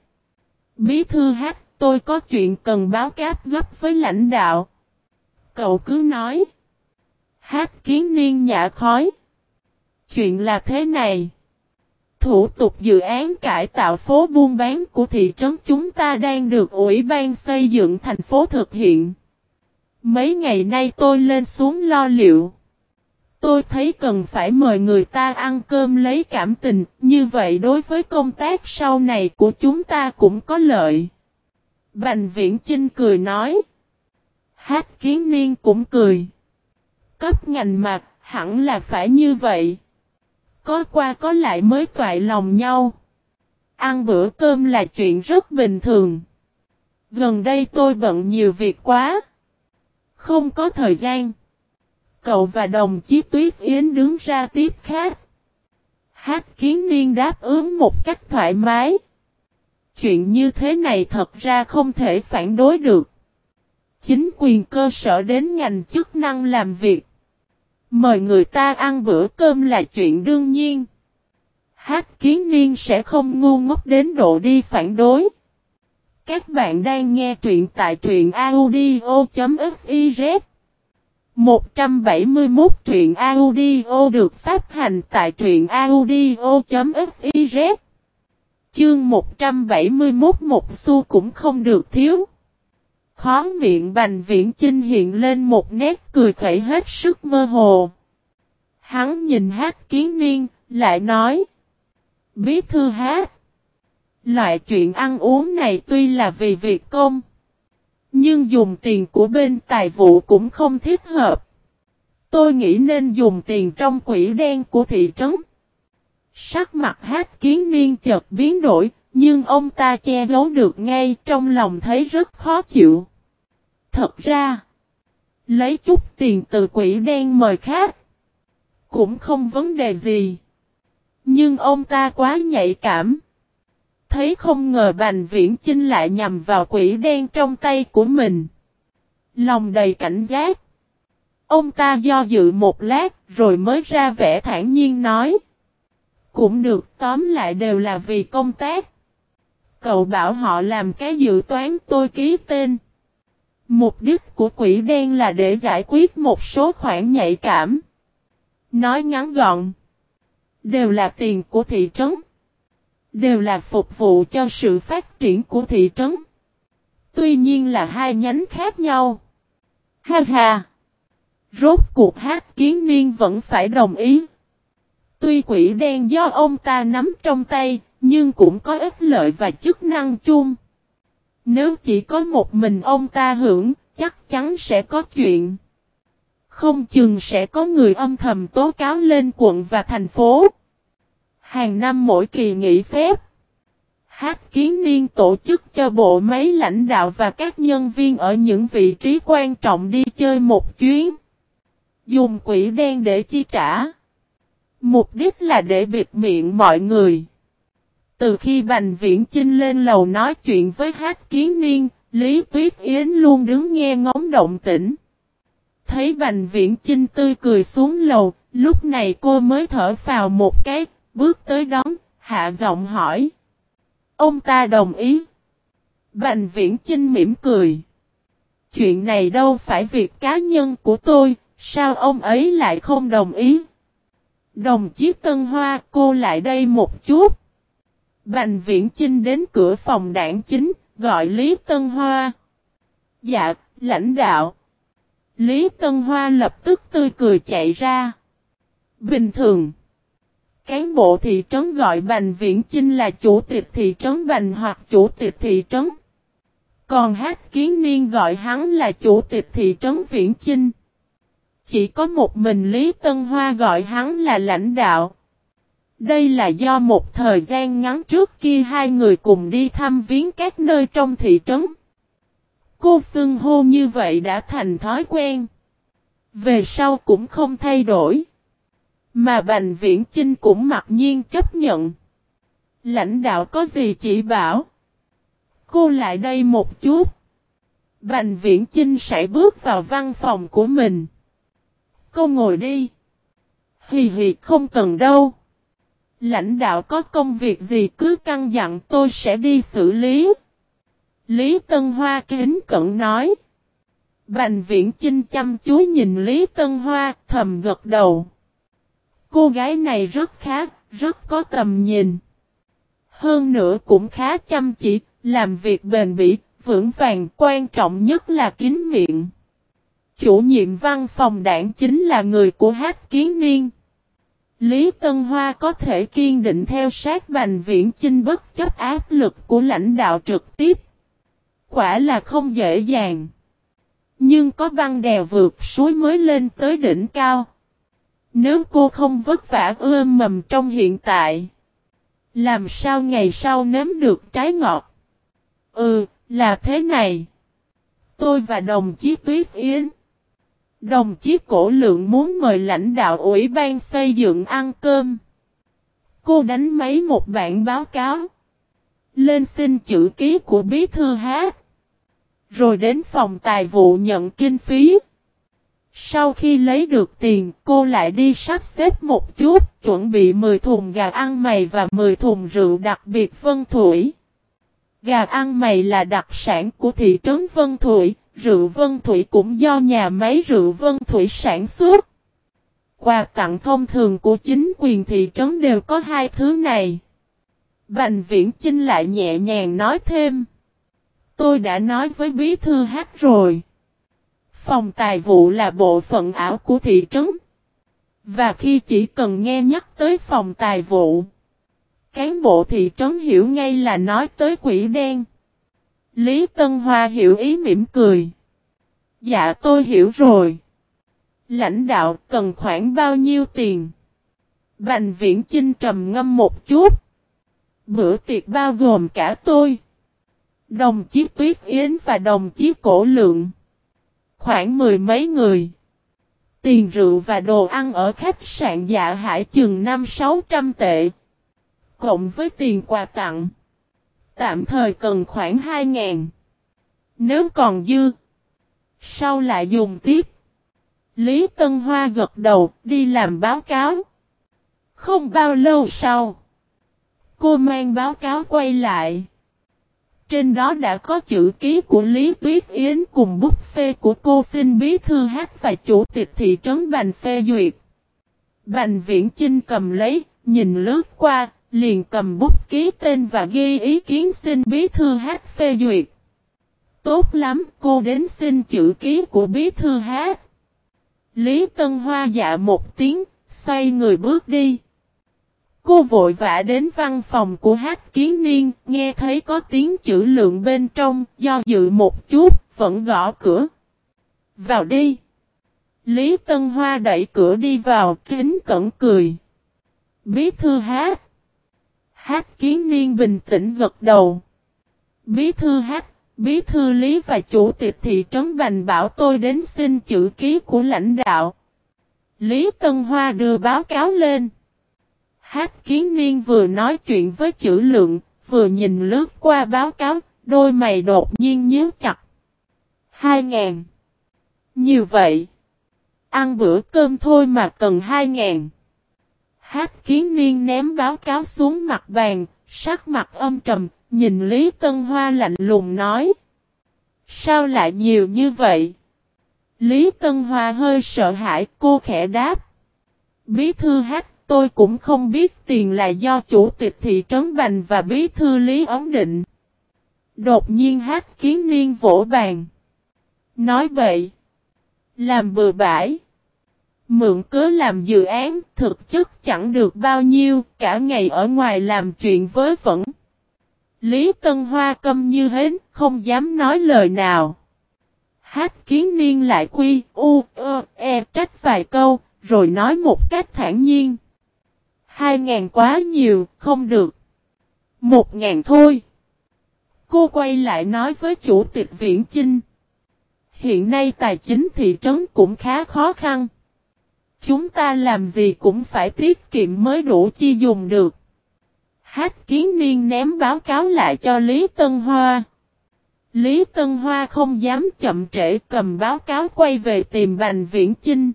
Bí thư hát, tôi có chuyện cần báo cáp gấp với lãnh đạo. Cậu cứ nói. Hát kiến niên nhả khói. Chuyện là thế này. Thủ tục dự án cải tạo phố buôn bán của thị trấn chúng ta đang được Ủy ban xây dựng thành phố thực hiện. Mấy ngày nay tôi lên xuống lo liệu. Tôi thấy cần phải mời người ta ăn cơm lấy cảm tình, như vậy đối với công tác sau này của chúng ta cũng có lợi. Bành viễn Chinh cười nói. Hát kiến niên cũng cười. Cấp ngành mặt, hẳn là phải như vậy. Có qua có lại mới toại lòng nhau. Ăn bữa cơm là chuyện rất bình thường. Gần đây tôi bận nhiều việc quá. Không có thời gian. Cậu và đồng chí Tuyết Yến đứng ra tiếp khách. Hát kiến niên đáp ứng một cách thoải mái. Chuyện như thế này thật ra không thể phản đối được. Chính quyền cơ sở đến ngành chức năng làm việc. Mời người ta ăn bữa cơm là chuyện đương nhiên. Hát kiến niên sẽ không ngu ngốc đến độ đi phản đối. Các bạn đang nghe truyện tại truyện audio.fiz 171 truyện audio được phát hành tại truyện audio.fiz Chương 171 một xu cũng không được thiếu. Khó miệng bành viễn chinh hiện lên một nét cười khẩy hết sức mơ hồ. Hắn nhìn hát kiến niên, lại nói. Bí thư hát. Loại chuyện ăn uống này tuy là vì việc công. Nhưng dùng tiền của bên tài vụ cũng không thích hợp. Tôi nghĩ nên dùng tiền trong quỹ đen của thị trấn. Sắc mặt hát kiến niên chợt biến đổi, nhưng ông ta che giấu được ngay trong lòng thấy rất khó chịu. Thật ra, lấy chút tiền từ quỹ đen mời khác, cũng không vấn đề gì. Nhưng ông ta quá nhạy cảm. Thấy không ngờ Bành Viễn Chinh lại nhằm vào quỷ đen trong tay của mình. Lòng đầy cảnh giác. Ông ta do dự một lát rồi mới ra vẻ thản nhiên nói. Cũng được, tóm lại đều là vì công tác. Cậu bảo họ làm cái dự toán tôi ký tên. Mục đích của quỷ đen là để giải quyết một số khoản nhạy cảm. Nói ngắn gọn. Đều là tiền của thị trấn. Đều là phục vụ cho sự phát triển của thị trấn. Tuy nhiên là hai nhánh khác nhau. Ha ha! Rốt cuộc hát kiến niên vẫn phải đồng ý. Tuy quỷ đen do ông ta nắm trong tay, nhưng cũng có ích lợi và chức năng chung. Nếu chỉ có một mình ông ta hưởng, chắc chắn sẽ có chuyện. Không chừng sẽ có người âm thầm tố cáo lên quận và thành phố. Hàng năm mỗi kỳ nghỉ phép. Hát kiến niên tổ chức cho bộ máy lãnh đạo và các nhân viên ở những vị trí quan trọng đi chơi một chuyến. Dùng quỹ đen để chi trả. Mục đích là để bịt miệng mọi người. Từ khi Bành Viễn Chinh lên lầu nói chuyện với Hát Kiến Niên, Lý Tuyết Yến luôn đứng nghe ngóng động tĩnh. Thấy Bành Viễn Chinh tươi cười xuống lầu, lúc này cô mới thở vào một cái, bước tới đón, hạ giọng hỏi. Ông ta đồng ý. Bành Viễn Chinh mỉm cười. Chuyện này đâu phải việc cá nhân của tôi, sao ông ấy lại không đồng ý? Đồng chí Tân Hoa cô lại đây một chút. Bành Viễn Chinh đến cửa phòng đảng chính, gọi Lý Tân Hoa. Dạ, lãnh đạo. Lý Tân Hoa lập tức tươi cười chạy ra. Bình thường. Cán bộ thị trấn gọi Bành Viễn Chinh là chủ tịch thị trấn Bành hoặc chủ tịch thị trấn. Còn Hát Kiến Niên gọi hắn là chủ tịch thị trấn Viễn Chinh. Chỉ có một mình Lý Tân Hoa gọi hắn là lãnh đạo. Đây là do một thời gian ngắn trước kia hai người cùng đi thăm viếng các nơi trong thị trấn. Cô xưng hô như vậy đã thành thói quen. Về sau cũng không thay đổi. Mà Bành Viễn Chinh cũng mặc nhiên chấp nhận. Lãnh đạo có gì chỉ bảo. Cô lại đây một chút. Bành Viễn Chinh sẽ bước vào văn phòng của mình. Cô ngồi đi. Hì hì, không cần đâu. Lãnh đạo có công việc gì cứ căng dặn tôi sẽ đi xử lý. Lý Tân Hoa kính cẩn nói. Bành viễn Chinh chăm chú nhìn Lý Tân Hoa, thầm gật đầu. Cô gái này rất khác, rất có tầm nhìn. Hơn nữa cũng khá chăm chỉ, làm việc bền bỉ, vững vàng, quan trọng nhất là kín miệng. Chủ nhiệm văn phòng đảng chính là người của Hát Kiến Niên. Lý Tân Hoa có thể kiên định theo sát Bành Viễn Chinh bất chấp áp lực của lãnh đạo trực tiếp. Quả là không dễ dàng. Nhưng có băng đèo vượt suối mới lên tới đỉnh cao. Nếu cô không vất vả ươm mầm trong hiện tại. Làm sao ngày sau nếm được trái ngọt? Ừ, là thế này. Tôi và đồng chí Tuyết Yến. Đồng chí Cổ Lượng muốn mời lãnh đạo ủy ban xây dựng ăn cơm. Cô đánh máy một bản báo cáo. Lên xin chữ ký của bí thư hát. Rồi đến phòng tài vụ nhận kinh phí. Sau khi lấy được tiền, cô lại đi sắp xếp một chút, chuẩn bị 10 thùng gà ăn mày và 10 thùng rượu đặc biệt Vân Thủy. Gà ăn mày là đặc sản của thị trấn Vân Thủy, rượu Vân Thủy cũng do nhà máy rượu Vân Thủy sản xuất. Quà tặng thông thường của chính quyền thị trấn đều có hai thứ này. Bành viễn Trinh lại nhẹ nhàng nói thêm. Tôi đã nói với bí thư hát rồi. Phòng tài vụ là bộ phận ảo của thị trấn. Và khi chỉ cần nghe nhắc tới phòng tài vụ, cán bộ thị trấn hiểu ngay là nói tới quỷ đen. Lý Tân Hoa hiểu ý mỉm cười. Dạ tôi hiểu rồi. Lãnh đạo cần khoảng bao nhiêu tiền? Bành viễn Chinh trầm ngâm một chút. Bữa tiệc bao gồm cả tôi. Đồng chí Tuyết Yến và đồng chí Cổ Lượng. Khoảng mười mấy người. Tiền rượu và đồ ăn ở khách sạn dạ hải chừng năm sáu trăm tệ. Cộng với tiền quà tặng. Tạm thời cần khoảng hai ngàn. Nếu còn dư. Sau lại dùng tiếp. Lý Tân Hoa gật đầu, đi làm báo cáo. Không bao lâu sau. Cô mang báo cáo quay lại. Trên đó đã có chữ ký của Lý Tuyết Yến cùng bút phê của cô xin bí thư hát và chủ tịch thị trấn Bành phê duyệt. Bành viễn Chinh cầm lấy, nhìn lướt qua, liền cầm bút ký tên và ghi ý kiến xin bí thư hát phê duyệt. Tốt lắm, cô đến xin chữ ký của bí thư hát. Lý Tân Hoa dạ một tiếng, xoay người bước đi. Cô vội vã đến văn phòng của Hát Kiến Niên, nghe thấy có tiếng chữ lượng bên trong, do dự một chút, vẫn gõ cửa. Vào đi. Lý Tân Hoa đẩy cửa đi vào, kính cẩn cười. Bí thư Hát. Hát Kiến Niên bình tĩnh gật đầu. Bí thư Hát, bí thư Lý và chủ tịch thị trấn Bành bảo tôi đến xin chữ ký của lãnh đạo. Lý Tân Hoa đưa báo cáo lên. Hát kiến niên vừa nói chuyện với chữ lượng, vừa nhìn lướt qua báo cáo, đôi mày đột nhiên nhíu chặt. Hai ngàn. Nhiều vậy. Ăn bữa cơm thôi mà cần hai ngàn. Hát kiến niên ném báo cáo xuống mặt bàn, sắc mặt âm trầm, nhìn Lý Tân Hoa lạnh lùng nói. Sao lại nhiều như vậy? Lý Tân Hoa hơi sợ hãi cô khẽ đáp. Bí thư hát tôi cũng không biết tiền là do chủ tịch thị trấn Bành và bí thư Lý ấn định. Đột nhiên hát kiến niên vỗ bàn. Nói vậy. Làm bừa bãi. Mượn cớ làm dự án thực chất chẳng được bao nhiêu, cả ngày ở ngoài làm chuyện với vẫn. Lý Tân Hoa câm như hến, không dám nói lời nào. Hát kiến niên lại quy, u, ơ, e trách vài câu, rồi nói một cách thản nhiên. Hai ngàn quá nhiều, không được. Một ngàn thôi. Cô quay lại nói với chủ tịch Viễn Chinh. Hiện nay tài chính thị trấn cũng khá khó khăn. Chúng ta làm gì cũng phải tiết kiệm mới đủ chi dùng được. Hát kiến niên ném báo cáo lại cho Lý Tân Hoa. Lý Tân Hoa không dám chậm trễ cầm báo cáo quay về tìm Bành Viễn Chinh.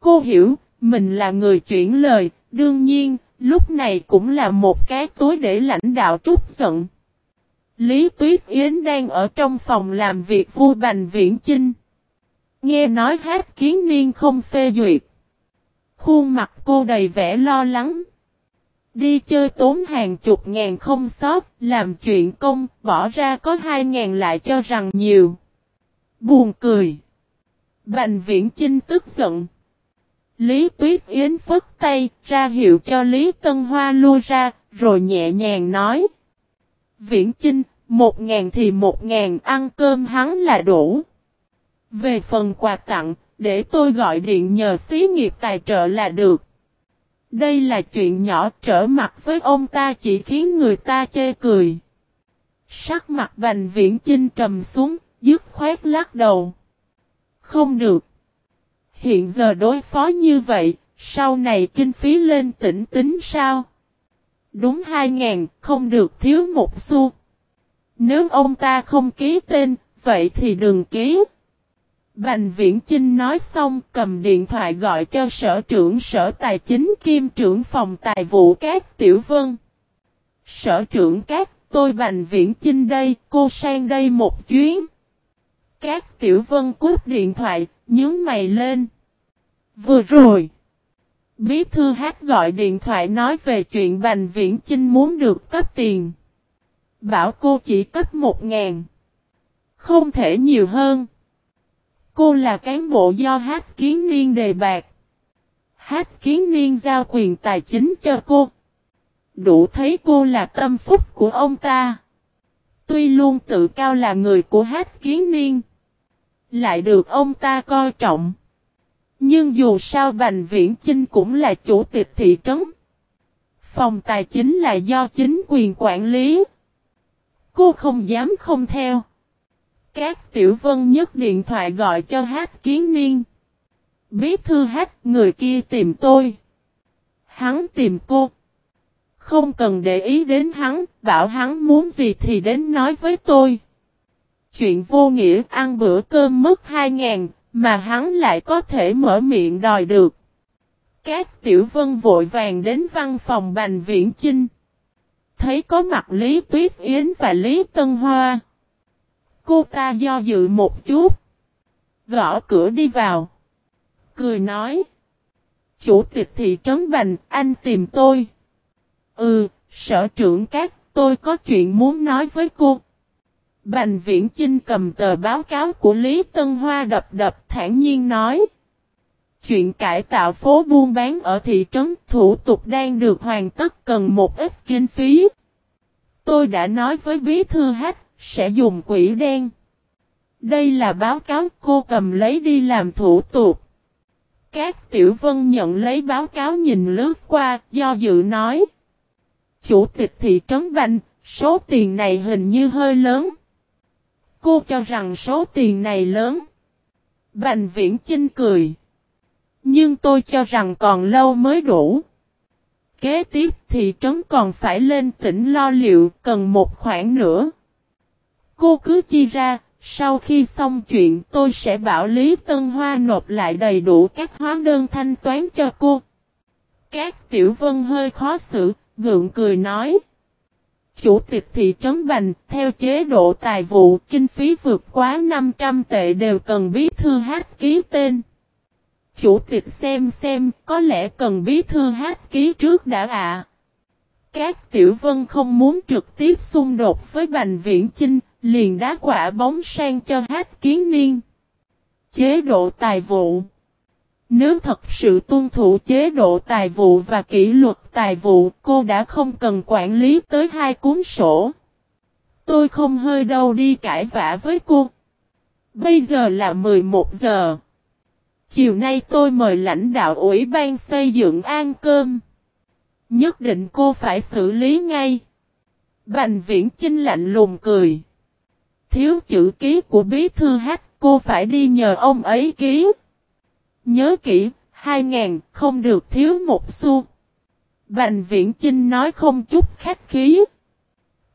Cô hiểu, mình là người chuyển lời, đương nhiên, lúc này cũng là một cái túi để lãnh đạo trút giận. Lý Tuyết Yến đang ở trong phòng làm việc vui Bành Viễn Chinh. Nghe nói hát kiến niên không phê duyệt. Khuôn mặt cô đầy vẻ lo lắng. Đi chơi tốn hàng chục ngàn không sót, làm chuyện công, bỏ ra có hai ngàn lại cho rằng nhiều. Buồn cười. Bành viễn Trinh tức giận. Lý Tuyết Yến phất tay, ra hiệu cho Lý Tân Hoa lui ra, rồi nhẹ nhàng nói. Viễn Chinh, một ngàn thì một ngàn ăn cơm hắn là đủ. Về phần quà tặng, để tôi gọi điện nhờ xí nghiệp tài trợ là được. Đây là chuyện nhỏ trở mặt với ông ta chỉ khiến người ta chê cười. Sắc mặt Bành Viễn Chinh trầm xuống, dứt khoát lắc đầu. Không được. Hiện giờ đối phó như vậy, sau này kinh phí lên tỉnh tính sao? Đúng hai ngàn, không được thiếu một xu. Nếu ông ta không ký tên, vậy thì đừng ký. Bành Viễn Chinh nói xong cầm điện thoại gọi cho sở trưởng sở tài chính kim trưởng phòng tài vụ các tiểu vân. Sở trưởng các tôi Bành Viễn Chinh đây, cô sang đây một chuyến. Các tiểu vân cút điện thoại, nhướng mày lên. Vừa rồi, Bí thư hát gọi điện thoại nói về chuyện Bành Viễn Chinh muốn được cấp tiền. Bảo cô chỉ cấp một ngàn. Không thể nhiều hơn. Cô là cán bộ do Hát Kiến Niên đề bạc. Hát Kiến Niên giao quyền tài chính cho cô. Đủ thấy cô là tâm phúc của ông ta. Tuy luôn tự cao là người của Hát Kiến Niên. Lại được ông ta coi trọng. Nhưng dù sao Bành Viễn Chinh cũng là chủ tịch thị trấn. Phòng tài chính là do chính quyền quản lý. Cô không dám không theo. Các tiểu vân nhất điện thoại gọi cho hát kiến niên. Bí thư hát người kia tìm tôi. Hắn tìm cô. Không cần để ý đến hắn, bảo hắn muốn gì thì đến nói với tôi. Chuyện vô nghĩa ăn bữa cơm mất hai ngàn, mà hắn lại có thể mở miệng đòi được. Các tiểu vân vội vàng đến văn phòng Bành Viễn Chinh. Thấy có mặt Lý Tuyết Yến và Lý Tân Hoa. Cô ta do dự một chút. Gõ cửa đi vào. Cười nói. Chủ tịch thị trấn Bành, anh tìm tôi. Ừ, sở trưởng các, tôi có chuyện muốn nói với cô. Bành viễn Trinh cầm tờ báo cáo của Lý Tân Hoa đập đập thản nhiên nói. Chuyện cải tạo phố buôn bán ở thị trấn thủ tục đang được hoàn tất cần một ít kinh phí. Tôi đã nói với bí thư hách, sẽ dùng quỷ đen. Đây là báo cáo cô cầm lấy đi làm thủ tục. Các tiểu vân nhận lấy báo cáo nhìn lướt qua, do dự nói. Chủ tịch thị trấn Bành, số tiền này hình như hơi lớn. Cô cho rằng số tiền này lớn. Bành viễn Chinh cười. Nhưng tôi cho rằng còn lâu mới đủ. Kế tiếp thị trấn còn phải lên tỉnh lo liệu cần một khoản nữa. Cô cứ chi ra, sau khi xong chuyện tôi sẽ bảo Lý Tân Hoa nộp lại đầy đủ các hóa đơn thanh toán cho cô. Các tiểu vân hơi khó xử, gượng cười nói. Chủ tịch thị trấn Bành, theo chế độ tài vụ, kinh phí vượt quá 500 tệ đều cần bí thư hát ký tên. Chủ tịch xem xem, có lẽ cần bí thư hát ký trước đã ạ. Các tiểu vân không muốn trực tiếp xung đột với Bành Viễn Chinh, liền đá quả bóng sang cho hát kiến niên. Chế độ tài vụ nếu thật sự tuân thủ chế độ tài vụ và kỷ luật tài vụ, cô đã không cần quản lý tới hai cuốn sổ. Tôi không hơi đâu đi cãi vã với cô. Bây giờ là 11 giờ. Chiều nay tôi mời lãnh đạo Ủy ban xây dựng ăn cơm. Nhất định cô phải xử lý ngay. Bành viễn chinh lạnh lùng cười. thiếu chữ ký của bí thư hát, cô phải đi nhờ ông ấy ký. Nhớ kỹ, hai ngàn, không được thiếu một xu. Bành viễn Chinh nói không chút khách khí.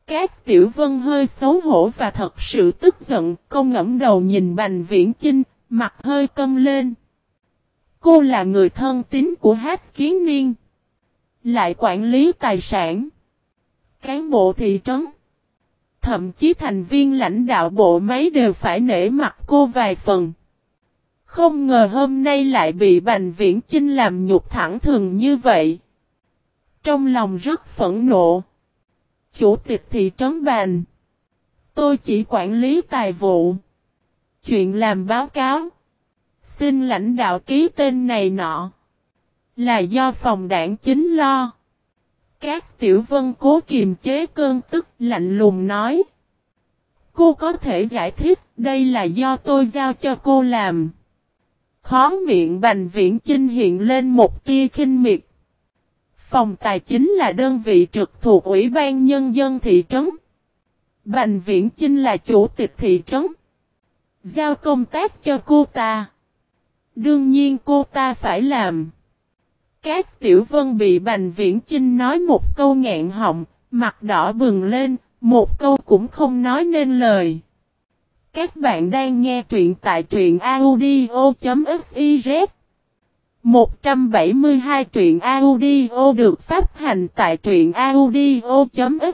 Các tiểu vân hơi xấu hổ và thật sự tức giận, công ngẫm đầu nhìn Bành Viễn Chinh, mặt hơi câm lên. Cô là người thân tín của Hát Kiến Niên. Lại quản lý tài sản. Cán bộ thị trấn. Thậm chí thành viên lãnh đạo bộ máy đều phải nể mặt cô vài phần. Không ngờ hôm nay lại bị Bành Viễn Chinh làm nhục thẳng thường như vậy. Trong lòng rất phẫn nộ. Chủ tịch thị trấn Bành. Tôi chỉ quản lý tài vụ. Chuyện làm báo cáo. Xin lãnh đạo ký tên này nọ. Là do phòng đảng chính lo. Các tiểu vân cố kiềm chế cơn tức lạnh lùng nói. Cô có thể giải thích đây là do tôi giao cho cô làm. Khó miệng bành viễn chinh hiện lên một tia khinh miệt. Phòng tài chính là đơn vị trực thuộc Ủy ban Nhân dân thị trấn. Bành Viễn Chinh là chủ tịch thị trấn. Giao công tác cho cô ta. Đương nhiên cô ta phải làm. Các tiểu vân bị Bành Viễn Chinh nói một câu ngẹn họng, mặt đỏ bừng lên, một câu cũng không nói nên lời. Các bạn đang nghe truyện tại truyện audio.fiz 172 truyện audio được phát hành tại truyện audio.fiz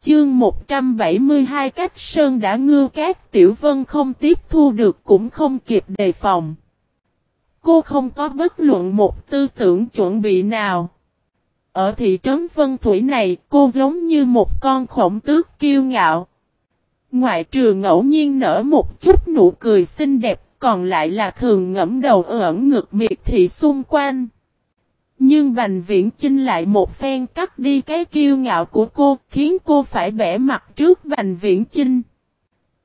Chương 172 cách sơn đã ngư các tiểu vân không tiếp thu được cũng không kịp đề phòng. Cô không có bất luận một tư tưởng chuẩn bị nào. Ở thị trấn Vân Thủy này, cô giống như một con khổng tước kiêu ngạo. Ngoại trừ ngẫu nhiên nở một chút nụ cười xinh đẹp còn lại là thường ngẫm đầu ẩn ngực miệt thị xung quanh. Nhưng Bành Viễn Chinh lại một phen cắt đi cái kiêu ngạo của cô, khiến cô phải bẻ mặt trước Bành Viễn Chinh.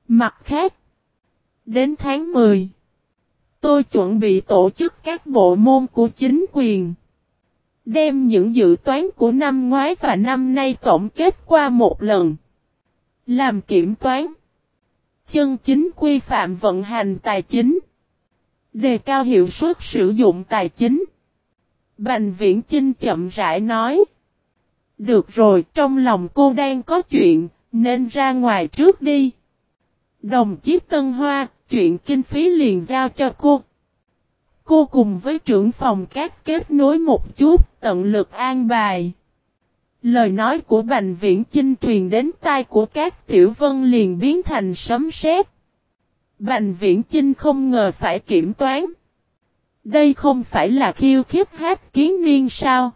Mặt khác, đến tháng 10, tôi chuẩn bị tổ chức các bộ môn của chính quyền. Đem những dự toán của năm ngoái và năm nay tổng kết qua một lần. Làm kiểm toán. Chân chính quy phạm vận hành tài chính. Đề cao hiệu suất sử dụng tài chính. Bành viễn Chinh chậm rãi nói. Được rồi, trong lòng cô đang có chuyện, nên ra ngoài trước đi. Đồng chí Tân Hoa, chuyện kinh phí liền giao cho cô. Cô cùng với trưởng phòng các kết nối một chút, tận lực an bài. Lời nói của Bành Viễn Chinh truyền đến tai của các tiểu vân liền biến thành sấm sét. Bành Viễn Chinh không ngờ phải kiểm toán. Đây không phải là khiêu khiếp hát kiến niên sao?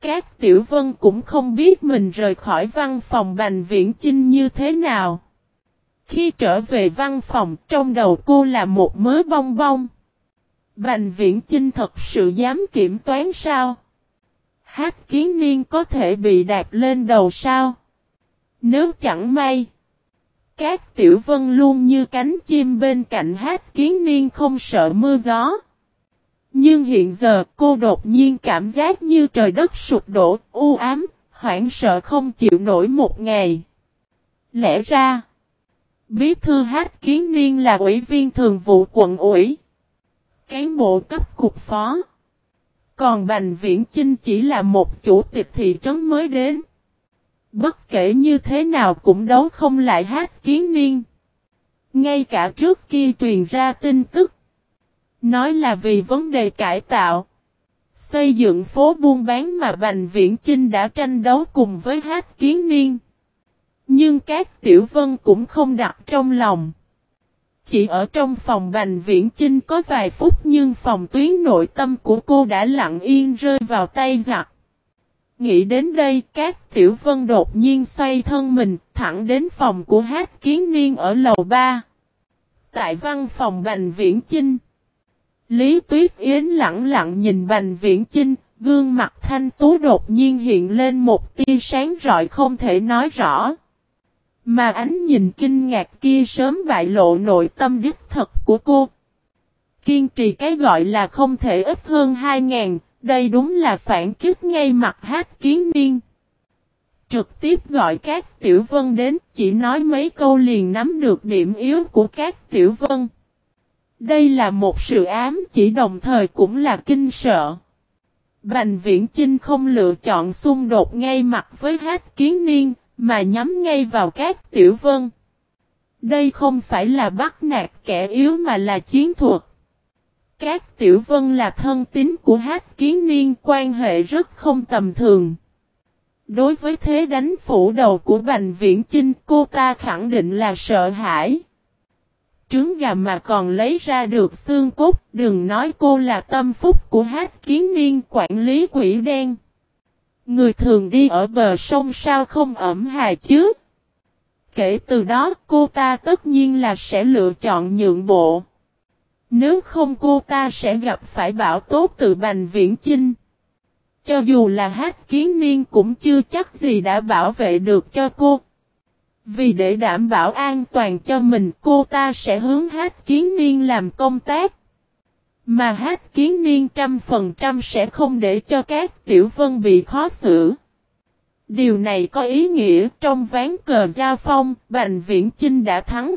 Các tiểu vân cũng không biết mình rời khỏi văn phòng Bành Viễn Chinh như thế nào. Khi trở về văn phòng, trong đầu cô là một mớ bong bong. Bành Viễn Chinh thật sự dám kiểm toán sao? Hát kiến niên có thể bị đạp lên đầu sao? Nếu chẳng may. Các tiểu vân luôn như cánh chim bên cạnh hát kiến niên không sợ mưa gió. Nhưng hiện giờ cô đột nhiên cảm giác như trời đất sụp đổ, u ám, hoảng sợ không chịu nổi một ngày. Lẽ ra, bí thư hát kiến niên là ủy viên thường vụ quận ủy. Cán bộ cấp cục phó. Còn Bành Viễn Chinh chỉ là một chủ tịch thị trấn mới đến. Bất kể như thế nào cũng đấu không lại hát kiến niên. Ngay cả trước kia truyền ra tin tức. Nói là vì vấn đề cải tạo. Xây dựng phố buôn bán mà Bành Viễn Chinh đã tranh đấu cùng với hát kiến niên. Nhưng các tiểu vân cũng không đặt trong lòng. Chỉ ở trong phòng Bành Viễn Chinh có vài phút nhưng phòng tuyến nội tâm của cô đã lặng yên rơi vào tay giặc. Nghĩ đến đây các tiểu vân đột nhiên xoay thân mình thẳng đến phòng của hát kiến niên ở lầu 3. Tại văn phòng Bành Viễn Chinh. Lý Tuyết Yến lặng lặng nhìn Bành Viễn Chinh, gương mặt thanh tú đột nhiên hiện lên một tia sáng rọi không thể nói rõ. Mà ánh nhìn kinh ngạc kia sớm bại lộ nội tâm đích thật của cô. Kiên trì cái gọi là không thể ít hơn 2.000, đây đúng là phản kích ngay mặt hát kiến niên. trực tiếp gọi các tiểu vân đến, chỉ nói mấy câu liền nắm được điểm yếu của các tiểu vân. Đây là một sự ám chỉ đồng thời cũng là kinh sợ. Bành viễn Chinh không lựa chọn xung đột ngay mặt với hát kiến niên, mà nhắm ngay vào các tiểu vân. Đây không phải là bắt nạt kẻ yếu mà là chiến thuật. Các tiểu vân là thân tín của hát kiến niên quan hệ rất không tầm thường. Đối với thế đánh phủ đầu của Bành Viễn Chinh cô ta khẳng định là sợ hãi. Trứng gà mà còn lấy ra được xương cốt, đừng nói cô là tâm phúc của hát kiến niên quản lý quỷ đen. Người thường đi ở bờ sông sao không ẩm hài chứ? Kể từ đó, cô ta tất nhiên là sẽ lựa chọn nhượng bộ. Nếu không, cô ta sẽ gặp phải bảo tốt từ Bành Viễn Chinh. Cho dù là hát kiến niên cũng chưa chắc gì đã bảo vệ được cho cô. Vì để đảm bảo an toàn cho mình, cô ta sẽ hướng hát kiến niên làm công tác. Mà hát kiến niên trăm phần trăm sẽ không để cho các tiểu vân bị khó xử. Điều này có ý nghĩa trong ván cờ giao phong, Bành Viễn Chinh đã thắng.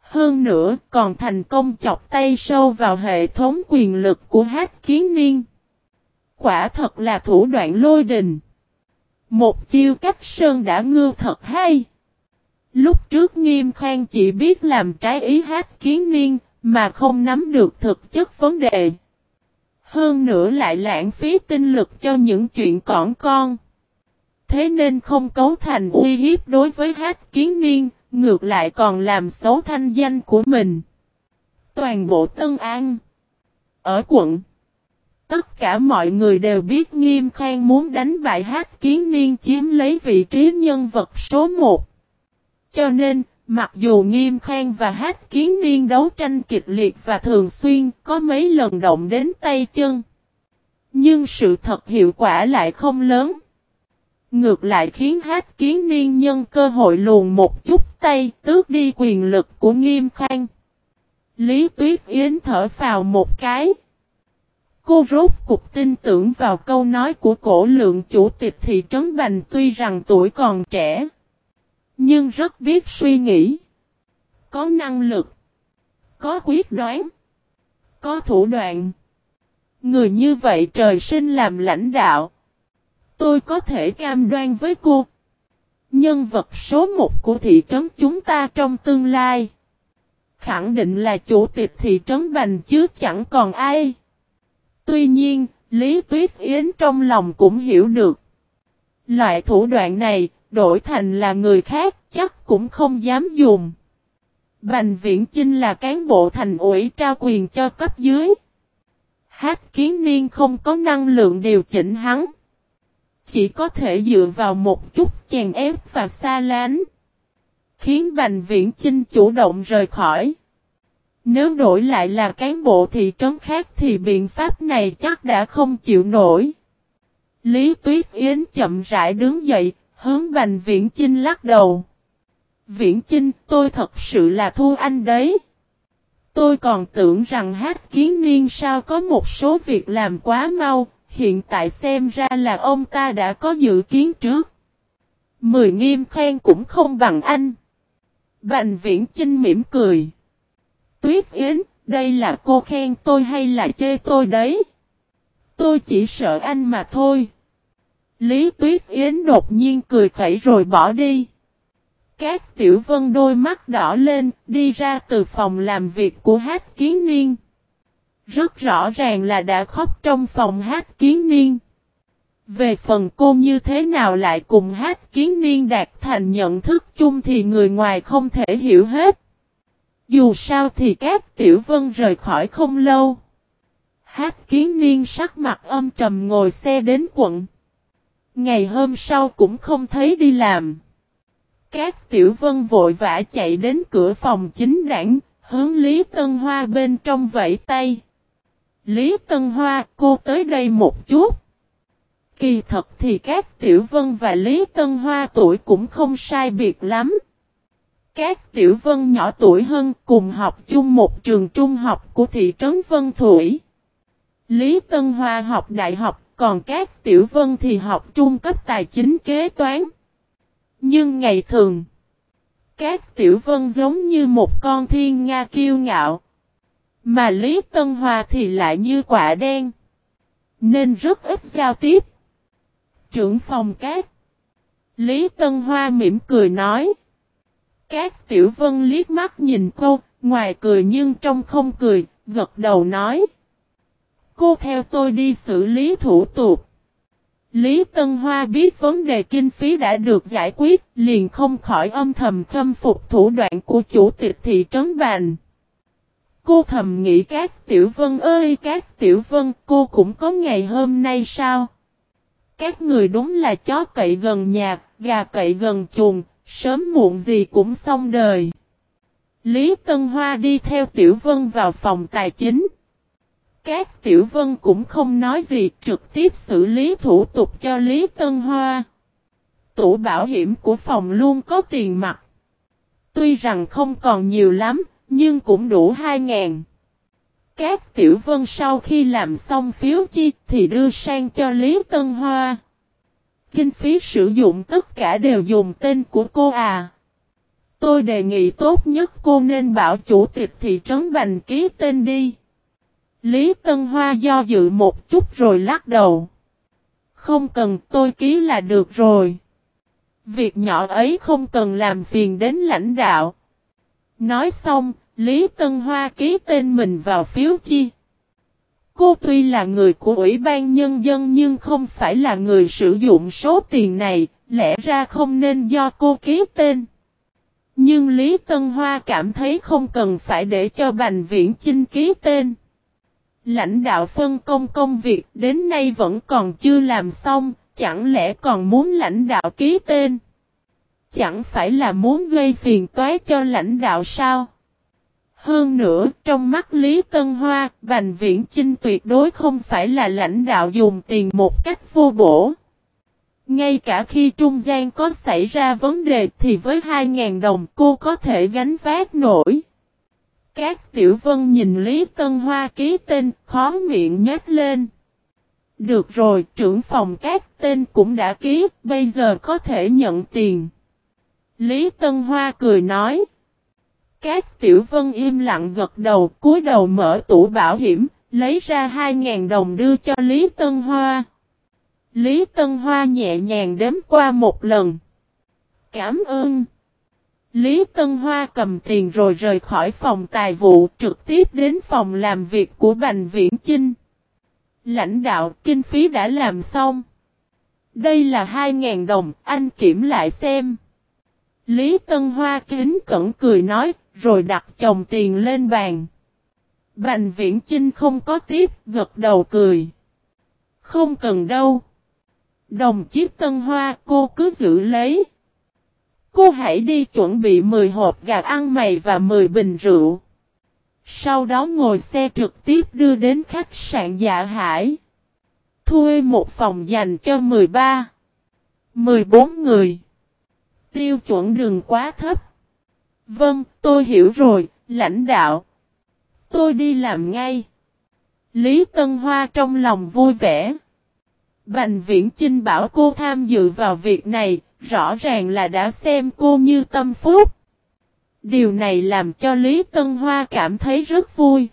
Hơn nữa còn thành công chọc tay sâu vào hệ thống quyền lực của hát kiến niên. Quả thật là thủ đoạn lôi đình. Một chiêu cách sơn đã ngư thật hay. Lúc trước nghiêm khang chỉ biết làm trái ý hát kiến niên, mà không nắm được thực chất vấn đề. Hơn nữa lại lãng phí tinh lực cho những chuyện cỏn con. Thế nên không cấu thành uy hiếp đối với hát kiến niên, ngược lại còn làm xấu thanh danh của mình. Toàn bộ Tân An Ở quận Tất cả mọi người đều biết Nghiêm Khang muốn đánh bại hát kiến niên chiếm lấy vị trí nhân vật số 1. Cho nên, mặc dù Nghiêm Khang và hát kiến niên đấu tranh kịch liệt và thường xuyên, có mấy lần động đến tay chân. Nhưng sự thật hiệu quả lại không lớn. Ngược lại khiến hát kiến niên nhân cơ hội luồn một chút tay, tước đi quyền lực của Nghiêm Khang. Lý Tuyết Yến thở vào một cái. Cô rốt cục tin tưởng vào câu nói của cổ lượng chủ tịch thị trấn Bành tuy rằng tuổi còn trẻ. Nhưng rất biết suy nghĩ. Có năng lực. Có quyết đoán. Có thủ đoạn. Người như vậy trời sinh làm lãnh đạo. Tôi có thể cam đoan với cô. Nhân vật số một của thị trấn chúng ta trong tương lai. Khẳng định là chủ tịch thị trấn Bành chứ chẳng còn ai. Tuy nhiên, Lý Tuyết Yến trong lòng cũng hiểu được. Loại thủ đoạn này, đổi thành là người khác chắc cũng không dám dùng. Bành Viễn Chinh là cán bộ thành ủy trao quyền cho cấp dưới. Hát kiến niên không có năng lượng điều chỉnh hắn. Chỉ có thể dựa vào một chút chèn ép và xa lánh. Khiến Bành Viễn Chinh chủ động rời khỏi. Nếu đổi lại là cán bộ thị trấn khác thì biện pháp này chắc đã không chịu nổi. Lý Tuyết Yến chậm rãi đứng dậy, hướng Bành Viễn Chinh lắc đầu. Viễn Chinh, tôi thật sự là thua anh đấy. Tôi còn tưởng rằng hát kiến niên sao có một số việc làm quá mau, hiện tại xem ra là ông ta đã có dự kiến trước. Mười nghiêm khen cũng không bằng anh. Bành Viễn Chinh mỉm cười. Tuyết Yến, đây là cô khen tôi hay là chê tôi đấy? Tôi chỉ sợ anh mà thôi. Lý Tuyết Yến đột nhiên cười khẩy rồi bỏ đi. Các tiểu vân đôi mắt đỏ lên, đi ra từ phòng làm việc của hát kiến niên. Rất rõ ràng là đã khóc trong phòng hát kiến niên. Về phần cô như thế nào lại cùng hát kiến niên đạt thành nhận thức chung thì người ngoài không thể hiểu hết. Dù sao thì các tiểu vân rời khỏi không lâu. Hát kiến niên sắc mặt âm trầm ngồi xe đến quận. Ngày hôm sau cũng không thấy đi làm. Các tiểu vân vội vã chạy đến cửa phòng chính đảng, hướng Lý Tân Hoa bên trong vẫy tay. Lý Tân Hoa, cô tới đây một chút. Kỳ thật thì các tiểu vân và Lý Tân Hoa tuổi cũng không sai biệt lắm. Các tiểu vân nhỏ tuổi hơn cùng học chung một trường trung học của thị trấn Vân Thủy. Lý Tân Hoa học đại học, còn các tiểu vân thì học trung cấp tài chính kế toán. Nhưng ngày thường, các tiểu vân giống như một con thiên nga kiêu ngạo. Mà Lý Tân Hoa thì lại như quả đen. Nên rất ít giao tiếp. Trưởng phòng các. Lý Tân Hoa mỉm cười nói. Các tiểu vân liếc mắt nhìn cô, ngoài cười nhưng trong không cười, gật đầu nói. Cô theo tôi đi xử lý thủ tục. Lý Tân Hoa biết vấn đề kinh phí đã được giải quyết, liền không khỏi âm thầm khâm phục thủ đoạn của chủ tịch thị trấn Bành. Cô thầm nghĩ các tiểu vân ơi các tiểu vân cô cũng có ngày hôm nay sao? Các người đúng là chó cậy gần nhà, gà cậy gần chuồng, sớm muộn gì cũng xong đời. Lý Tân Hoa đi theo tiểu vân vào phòng tài chính. Các tiểu vân cũng không nói gì trực tiếp xử lý thủ tục cho Lý Tân Hoa. Tủ bảo hiểm của phòng luôn có tiền mặt. Tuy rằng không còn nhiều lắm, nhưng cũng đủ 2 ngàn. Các tiểu vân sau khi làm xong phiếu chi thì đưa sang cho Lý Tân Hoa. Kinh phí sử dụng tất cả đều dùng tên của cô à. Tôi đề nghị tốt nhất cô nên bảo chủ tịch thị trấn Bành ký tên đi. Lý Tân Hoa do dự một chút rồi lắc đầu. Không cần tôi ký là được rồi. Việc nhỏ ấy không cần làm phiền đến lãnh đạo. Nói xong, Lý Tân Hoa ký tên mình vào phiếu chi. Cô tuy là người của Ủy ban Nhân dân nhưng không phải là người sử dụng số tiền này, lẽ ra không nên do cô ký tên. Nhưng Lý Tân Hoa cảm thấy không cần phải để cho Bành Viễn Chinh ký tên. Lãnh đạo phân công công việc đến nay vẫn còn chưa làm xong, chẳng lẽ còn muốn lãnh đạo ký tên? Chẳng phải là muốn gây phiền toái cho lãnh đạo sao? Hơn nữa, trong mắt Lý Tân Hoa, Bành Viễn Chinh tuyệt đối không phải là lãnh đạo dùng tiền một cách vô bổ. Ngay cả khi trung gian có xảy ra vấn đề thì với 2.000 đồng cô có thể gánh vác nổi. Các tiểu vân nhìn Lý Tân Hoa ký tên khó miệng nhếch lên. Được rồi, trưởng phòng các tên cũng đã ký, bây giờ có thể nhận tiền. Lý Tân Hoa cười nói. Các tiểu vân im lặng gật đầu, cúi đầu mở tủ bảo hiểm, lấy ra 2.000 đồng đưa cho Lý Tân Hoa. Lý Tân Hoa nhẹ nhàng đếm qua một lần. Cảm ơn. Lý Tân Hoa cầm tiền rồi rời khỏi phòng tài vụ trực tiếp đến phòng làm việc của Bành Viễn Chinh. Lãnh đạo kinh phí đã làm xong. Đây là 2.000 đồng, anh kiểm lại xem. Lý Tân Hoa kính cẩn cười nói, rồi đặt chồng tiền lên bàn. Bành Viễn Chinh không có tiếp, gật đầu cười. Không cần đâu. Đồng chiếc Tân Hoa cô cứ giữ lấy. Cô hãy đi chuẩn bị 10 hộp gà ăn mày và 10 bình rượu. Sau đó ngồi xe trực tiếp đưa đến khách sạn Dạ Hải. Thuê một phòng dành cho 13, 14 người. Tiêu chuẩn đừng quá thấp. Vâng, tôi hiểu rồi, lãnh đạo. Tôi đi làm ngay. Lý Tân Hoa trong lòng vui vẻ. Bành Viễn Chinh bảo cô tham dự vào việc này, rõ ràng là đã xem cô như tâm phúc. Điều này làm cho Lý Tân Hoa cảm thấy rất vui.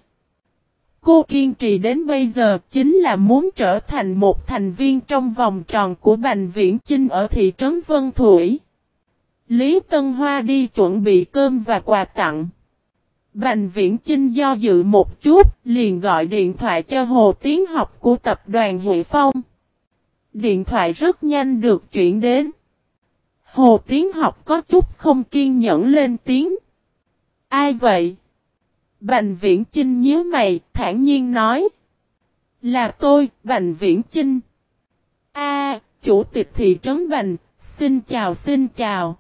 Cô kiên trì đến bây giờ chính là muốn trở thành một thành viên trong vòng tròn của Bành Viễn Chinh ở thị trấn Vân Thủy. Lý Tân Hoa đi chuẩn bị cơm và quà tặng. Bành Viễn Chinh do dự một chút, liền gọi điện thoại cho Hồ Tiến học của tập đoàn hội Phong. Điện thoại rất nhanh được chuyển đến. Hồ Tiến học có chút không kiên nhẫn lên tiếng. Ai vậy? Bành Viễn Chinh nhớ mày, thản nhiên nói. Là tôi, Bành Viễn Chinh. A, chủ tịch thị trấn Bành, xin chào xin chào.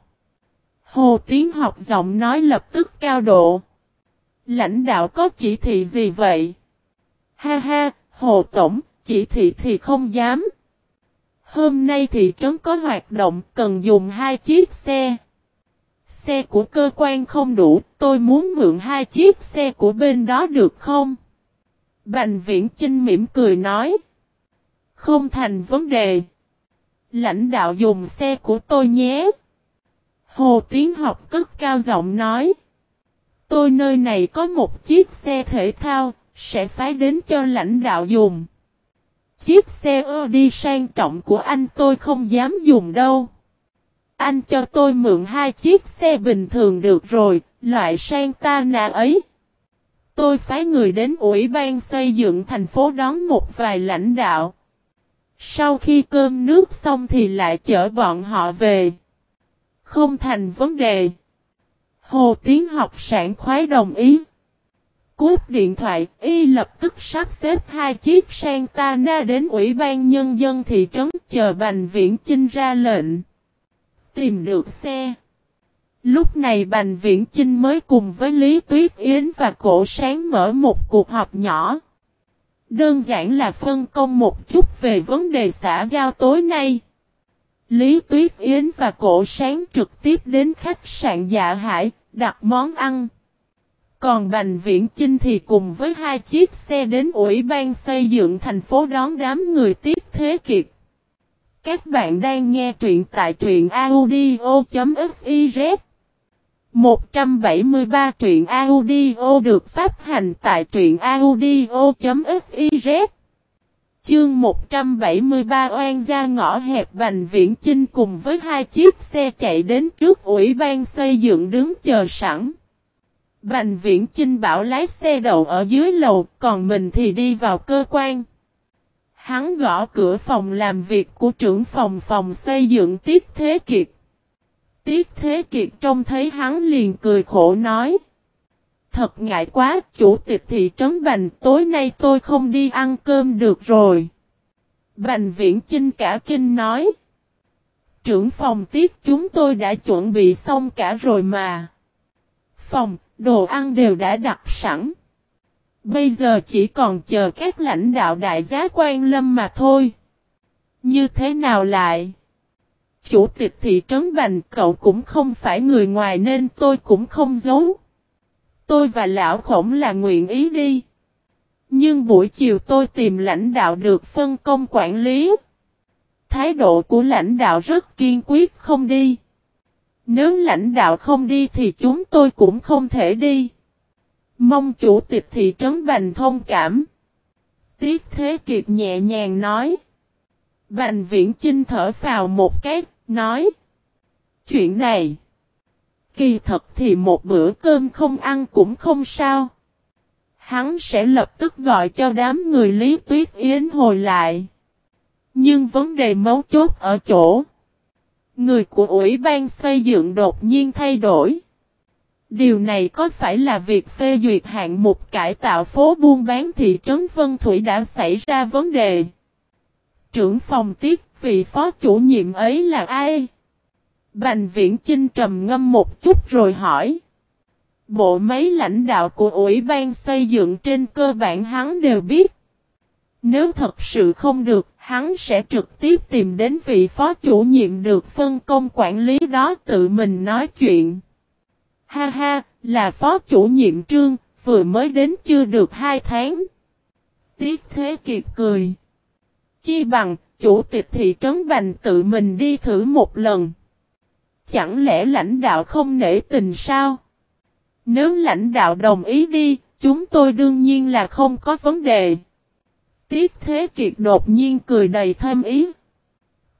Hồ Tiến học giọng nói lập tức cao độ. Lãnh đạo có chỉ thị gì vậy? Ha ha, Hồ Tổng, chỉ thị thì không dám. Hôm nay thị trấn có hoạt động cần dùng hai chiếc xe. Xe của cơ quan không đủ, tôi muốn mượn hai chiếc xe của bên đó được không? Bành viễn Chinh mỉm cười nói. Không thành vấn đề. Lãnh đạo dùng xe của tôi nhé. Hồ Tiến học cất cao giọng nói. Tôi nơi này có một chiếc xe thể thao, sẽ phái đến cho lãnh đạo dùng. Chiếc xe đi sang trọng của anh tôi không dám dùng đâu. Anh cho tôi mượn hai chiếc xe bình thường được rồi, loại sang ta nà ấy. Tôi phái người đến Ủy ban xây dựng thành phố đón một vài lãnh đạo. Sau khi cơm nước xong thì lại chở bọn họ về. Không thành vấn đề. Hồ Tiến học sản khoái đồng ý. Cúp điện thoại, y lập tức sắp xếp hai chiếc Santana đến Ủy ban Nhân dân thị trấn chờ Bành Viễn Chinh ra lệnh. Tìm được xe. Lúc này Bành Viễn Chinh mới cùng với Lý Tuyết Yến và Cổ Sáng mở một cuộc họp nhỏ. Đơn giản là phân công một chút về vấn đề xã giao tối nay. Lý Tuyết Yến và Cổ Sáng trực tiếp đến khách sạn Dạ Hải, đặt món ăn. Còn Bành Viễn Chinh thì cùng với hai chiếc xe đến Ủy ban xây dựng thành phố đón đám người tiếp thế kiệt. Các bạn đang nghe truyện tại truyện audio.fiz 173 truyện audio được phát hành tại truyện audio.fiz Chương 173 oan gia ngõ hẹp Bành Viễn Chinh cùng với hai chiếc xe chạy đến trước ủy ban xây dựng đứng chờ sẵn. Bành Viễn Chinh bảo lái xe đậu ở dưới lầu, còn mình thì đi vào cơ quan. Hắn gõ cửa phòng làm việc của trưởng phòng phòng xây dựng Tiết Thế Kiệt. Tiết Thế Kiệt trông thấy hắn liền cười khổ nói. Thật ngại quá, chủ tịch thị trấn Bành, tối nay tôi không đi ăn cơm được rồi. Bành viễn chinh cả kinh nói. Trưởng phòng tiết chúng tôi đã chuẩn bị xong cả rồi mà. Phòng, đồ ăn đều đã đặt sẵn. Bây giờ chỉ còn chờ các lãnh đạo đại giá quan lâm mà thôi. Như thế nào lại? Chủ tịch thị trấn Bành, cậu cũng không phải người ngoài nên tôi cũng không giấu. Tôi và lão khổng là nguyện ý đi. Nhưng buổi chiều tôi tìm lãnh đạo được phân công quản lý. Thái độ của lãnh đạo rất kiên quyết, không đi. Nếu lãnh đạo không đi thì chúng tôi cũng không thể đi. Mong chủ tịch thị trấn Bành thông cảm. Tiết Thế Kiệt nhẹ nhàng nói. Bành viễn Trinh thở vào một cái, nói. Chuyện này. Kỳ thật thì một bữa cơm không ăn cũng không sao. Hắn sẽ lập tức gọi cho đám người Lý Tuyết Yến hồi lại. Nhưng vấn đề mấu chốt ở chỗ. Người của Ủy ban xây dựng đột nhiên thay đổi. Điều này có phải là việc phê duyệt hạng mục cải tạo phố buôn bán thị trấn Vân Thủy đã xảy ra vấn đề? Trưởng phòng tiết vị phó chủ nhiệm ấy là ai? Bành viễn Trinh trầm ngâm một chút rồi hỏi. Bộ máy lãnh đạo của Ủy ban xây dựng trên cơ bản hắn đều biết. Nếu thật sự không được, hắn sẽ trực tiếp tìm đến vị phó chủ nhiệm được phân công quản lý đó tự mình nói chuyện. Ha ha, là phó chủ nhiệm trương, vừa mới đến chưa được hai tháng. Tiết Thế Kiệt cười. Chi bằng, chủ tịch thị trấn Bành tự mình đi thử một lần. Chẳng lẽ lãnh đạo không nể tình sao? Nếu lãnh đạo đồng ý đi, chúng tôi đương nhiên là không có vấn đề. Tiết Thế Kiệt đột nhiên cười đầy thêm ý.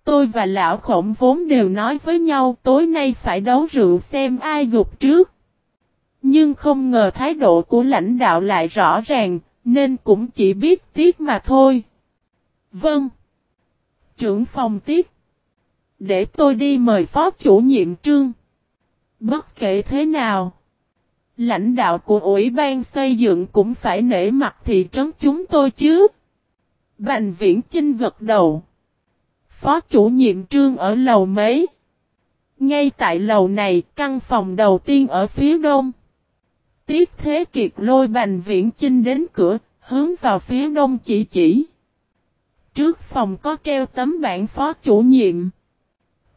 Tôi và lão khổng vốn đều nói với nhau tối nay phải đấu rượu xem ai gục trước. Nhưng không ngờ thái độ của lãnh đạo lại rõ ràng, nên cũng chỉ biết Tiết mà thôi. Vâng. Trưởng phòng Tiết. Để tôi đi mời phó chủ nhiệm trương. Bất kể thế nào. Lãnh đạo của Ủy ban xây dựng cũng phải nể mặt thị trấn chúng tôi chứ. Bành viễn Chinh gật đầu. Phó chủ nhiệm trương ở lầu mấy. Ngay tại lầu này căn phòng đầu tiên ở phía đông. Tiết Thế Kiệt lôi Bành Viễn Chinh đến cửa, hướng vào phía đông chỉ chỉ. Trước phòng có treo tấm bản phó chủ nhiệm.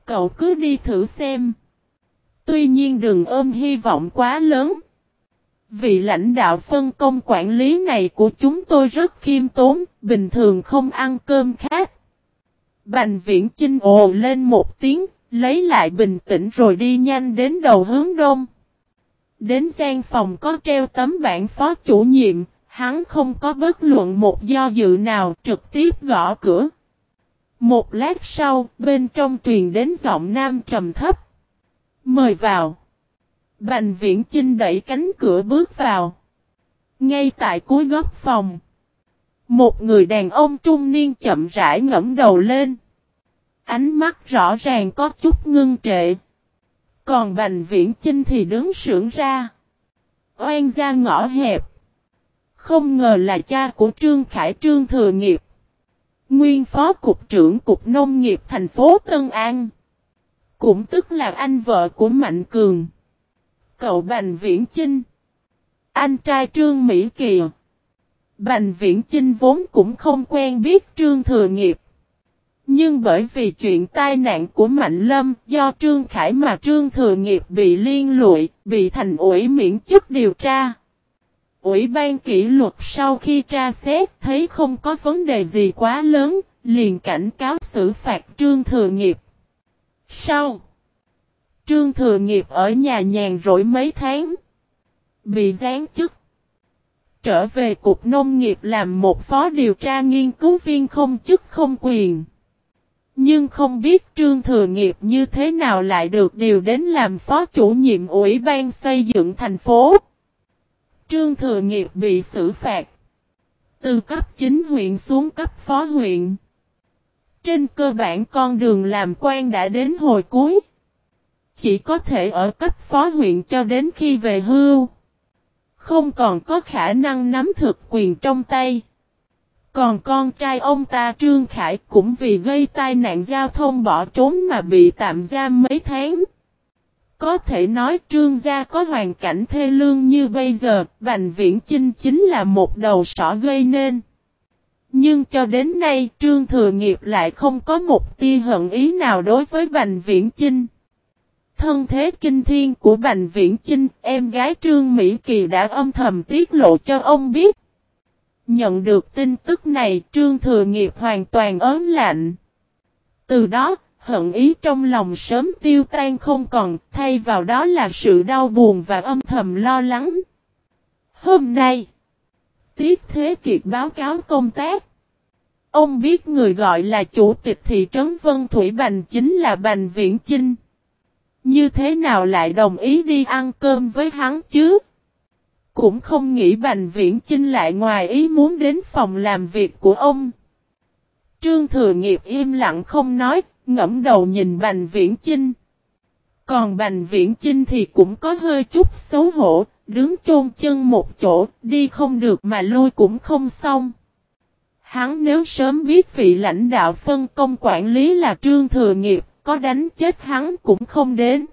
Cậu cứ đi thử xem. Tuy nhiên đừng ôm hy vọng quá lớn. Vị lãnh đạo phân công quản lý này của chúng tôi rất khiêm tốn, bình thường không ăn cơm khác. Bành viễn Chinh ồ lên một tiếng, lấy lại bình tĩnh rồi đi nhanh đến đầu hướng đông. Đến gian phòng có treo tấm bản phó chủ nhiệm, hắn không có bất luận một do dự nào trực tiếp gõ cửa. Một lát sau, bên trong truyền đến giọng nam trầm thấp. Mời vào. Bành viễn trinh đẩy cánh cửa bước vào. Ngay tại cuối góc phòng. Một người đàn ông trung niên chậm rãi ngẫm đầu lên. Ánh mắt rõ ràng có chút ngưng trệ. Còn Bành Viễn Chinh thì đứng sưởng ra. Oan ra ngõ hẹp. Không ngờ là cha của Trương Khải Trương Thừa Nghiệp. Nguyên Phó Cục trưởng Cục Nông nghiệp thành phố Tân An. Cũng tức là anh vợ của Mạnh Cường. Cậu Bành Viễn Chinh. Anh trai Trương Mỹ Kiều. Bành Viễn Chinh vốn cũng không quen biết Trương Thừa Nghiệp. Nhưng bởi vì chuyện tai nạn của Mạnh Lâm do Trương Khải mà Trương Thừa Nghiệp bị liên lụy, bị thành ủy miễn chức điều tra. Ủy ban kỷ luật sau khi tra xét thấy không có vấn đề gì quá lớn, liền cảnh cáo xử phạt Trương Thừa Nghiệp. Sau, Trương Thừa Nghiệp ở nhà nhàn rỗi mấy tháng, bị giáng chức. Trở về Cục Nông nghiệp làm một phó điều tra nghiên cứu viên không chức không quyền. Nhưng không biết Trương Thừa Nghiệp như thế nào lại được điều đến làm phó chủ nhiệm Ủy ban xây dựng thành phố. Trương Thừa Nghiệp bị xử phạt. Từ cấp chính huyện xuống cấp phó huyện. Trên cơ bản con đường làm quan đã đến hồi cuối. Chỉ có thể ở cấp phó huyện cho đến khi về hưu. Không còn có khả năng nắm thực quyền trong tay. Còn con trai ông ta Trương Khải cũng vì gây tai nạn giao thông bỏ trốn mà bị tạm giam mấy tháng. Có thể nói trương gia có hoàn cảnh thê lương như bây giờ, Bành Viễn Chinh chính là một đầu sỏ gây nên. Nhưng cho đến nay trương thừa nghiệp lại không có một tia hận ý nào đối với Bành Viễn Chinh. Thân thế kinh thiên của Bành Viễn Chinh, em gái Trương Mỹ Kỳ đã âm thầm tiết lộ cho ông biết. Nhận được tin tức này Trương Thừa Nghiệp hoàn toàn ớn lạnh. Từ đó, hận ý trong lòng sớm tiêu tan không còn, thay vào đó là sự đau buồn và âm thầm lo lắng. Hôm nay, Tiết Thế Kiệt báo cáo công tác. Ông biết người gọi là chủ tịch thị trấn Vân Thủy Bành chính là Bành Viễn Chinh. Như thế nào lại đồng ý đi ăn cơm với hắn chứ? Cũng không nghĩ Bành Viễn Chinh lại ngoài ý muốn đến phòng làm việc của ông. Trương Thừa Nghiệp im lặng không nói, ngẫm đầu nhìn Bành Viễn Chinh. Còn Bành Viễn Chinh thì cũng có hơi chút xấu hổ, đứng chôn chân một chỗ, đi không được mà lui cũng không xong. Hắn nếu sớm biết vị lãnh đạo phân công quản lý là Trương Thừa Nghiệp, có đánh chết hắn cũng không đến.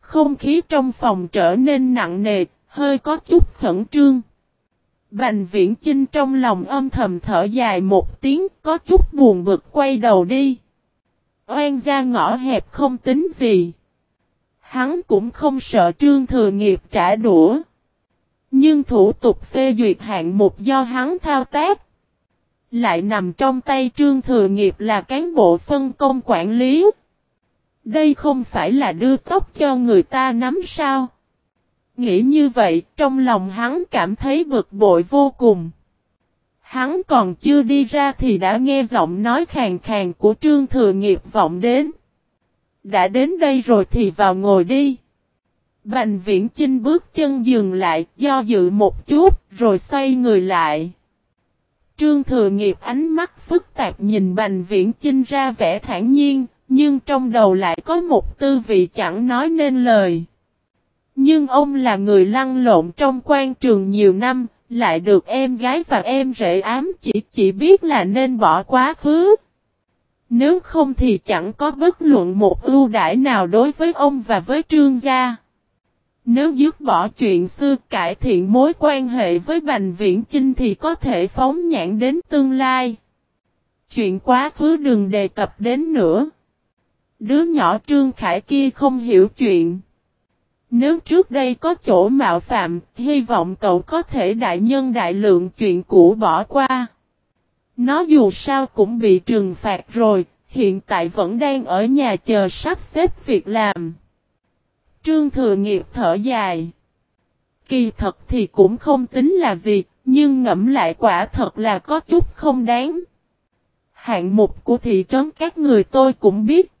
Không khí trong phòng trở nên nặng nề, hơi có chút khẩn trương. Bành viễn Trinh trong lòng âm thầm thở dài một tiếng, có chút buồn bực quay đầu đi. Oan ra ngõ hẹp không tính gì. Hắn cũng không sợ trương thừa nghiệp trả đũa. Nhưng thủ tục phê duyệt hạng mục do hắn thao tác. Lại nằm trong tay trương thừa nghiệp là cán bộ phân công quản lý. Đây không phải là đưa tóc cho người ta nắm sao. Nghĩ như vậy, trong lòng hắn cảm thấy bực bội vô cùng. Hắn còn chưa đi ra thì đã nghe giọng nói khàn khàn của Trương Thừa Nghiệp vọng đến. Đã đến đây rồi thì vào ngồi đi. Bành viễn Trinh bước chân dừng lại, do dự một chút, rồi xoay người lại. Trương Thừa Nghiệp ánh mắt phức tạp nhìn Bành Viễn Chinh ra vẻ thản nhiên, nhưng trong đầu lại có một tư vị chẳng nói nên lời. Nhưng ông là người lăn lộn trong quan trường nhiều năm, lại được em gái và em rể ám chỉ chỉ biết là nên bỏ quá khứ. Nếu không thì chẳng có bất luận một ưu đãi nào đối với ông và với trương gia. Nếu dứt bỏ chuyện xưa cải thiện mối quan hệ với Bành Viễn Chinh thì có thể phóng nhãn đến tương lai. Chuyện quá khứ đừng đề cập đến nữa. Đứa nhỏ Trương Khải kia không hiểu chuyện. Nếu trước đây có chỗ mạo phạm, hy vọng cậu có thể đại nhân đại lượng chuyện cũ bỏ qua. Nó dù sao cũng bị trừng phạt rồi, Hiện tại vẫn đang ở nhà chờ sắp xếp việc làm. Trương Thừa Nghiệp thở dài. Kỳ thật thì cũng không tính là gì, nhưng ngẫm lại quả thật là có chút không đáng. Hạng mục của thị trấn các người tôi cũng biết,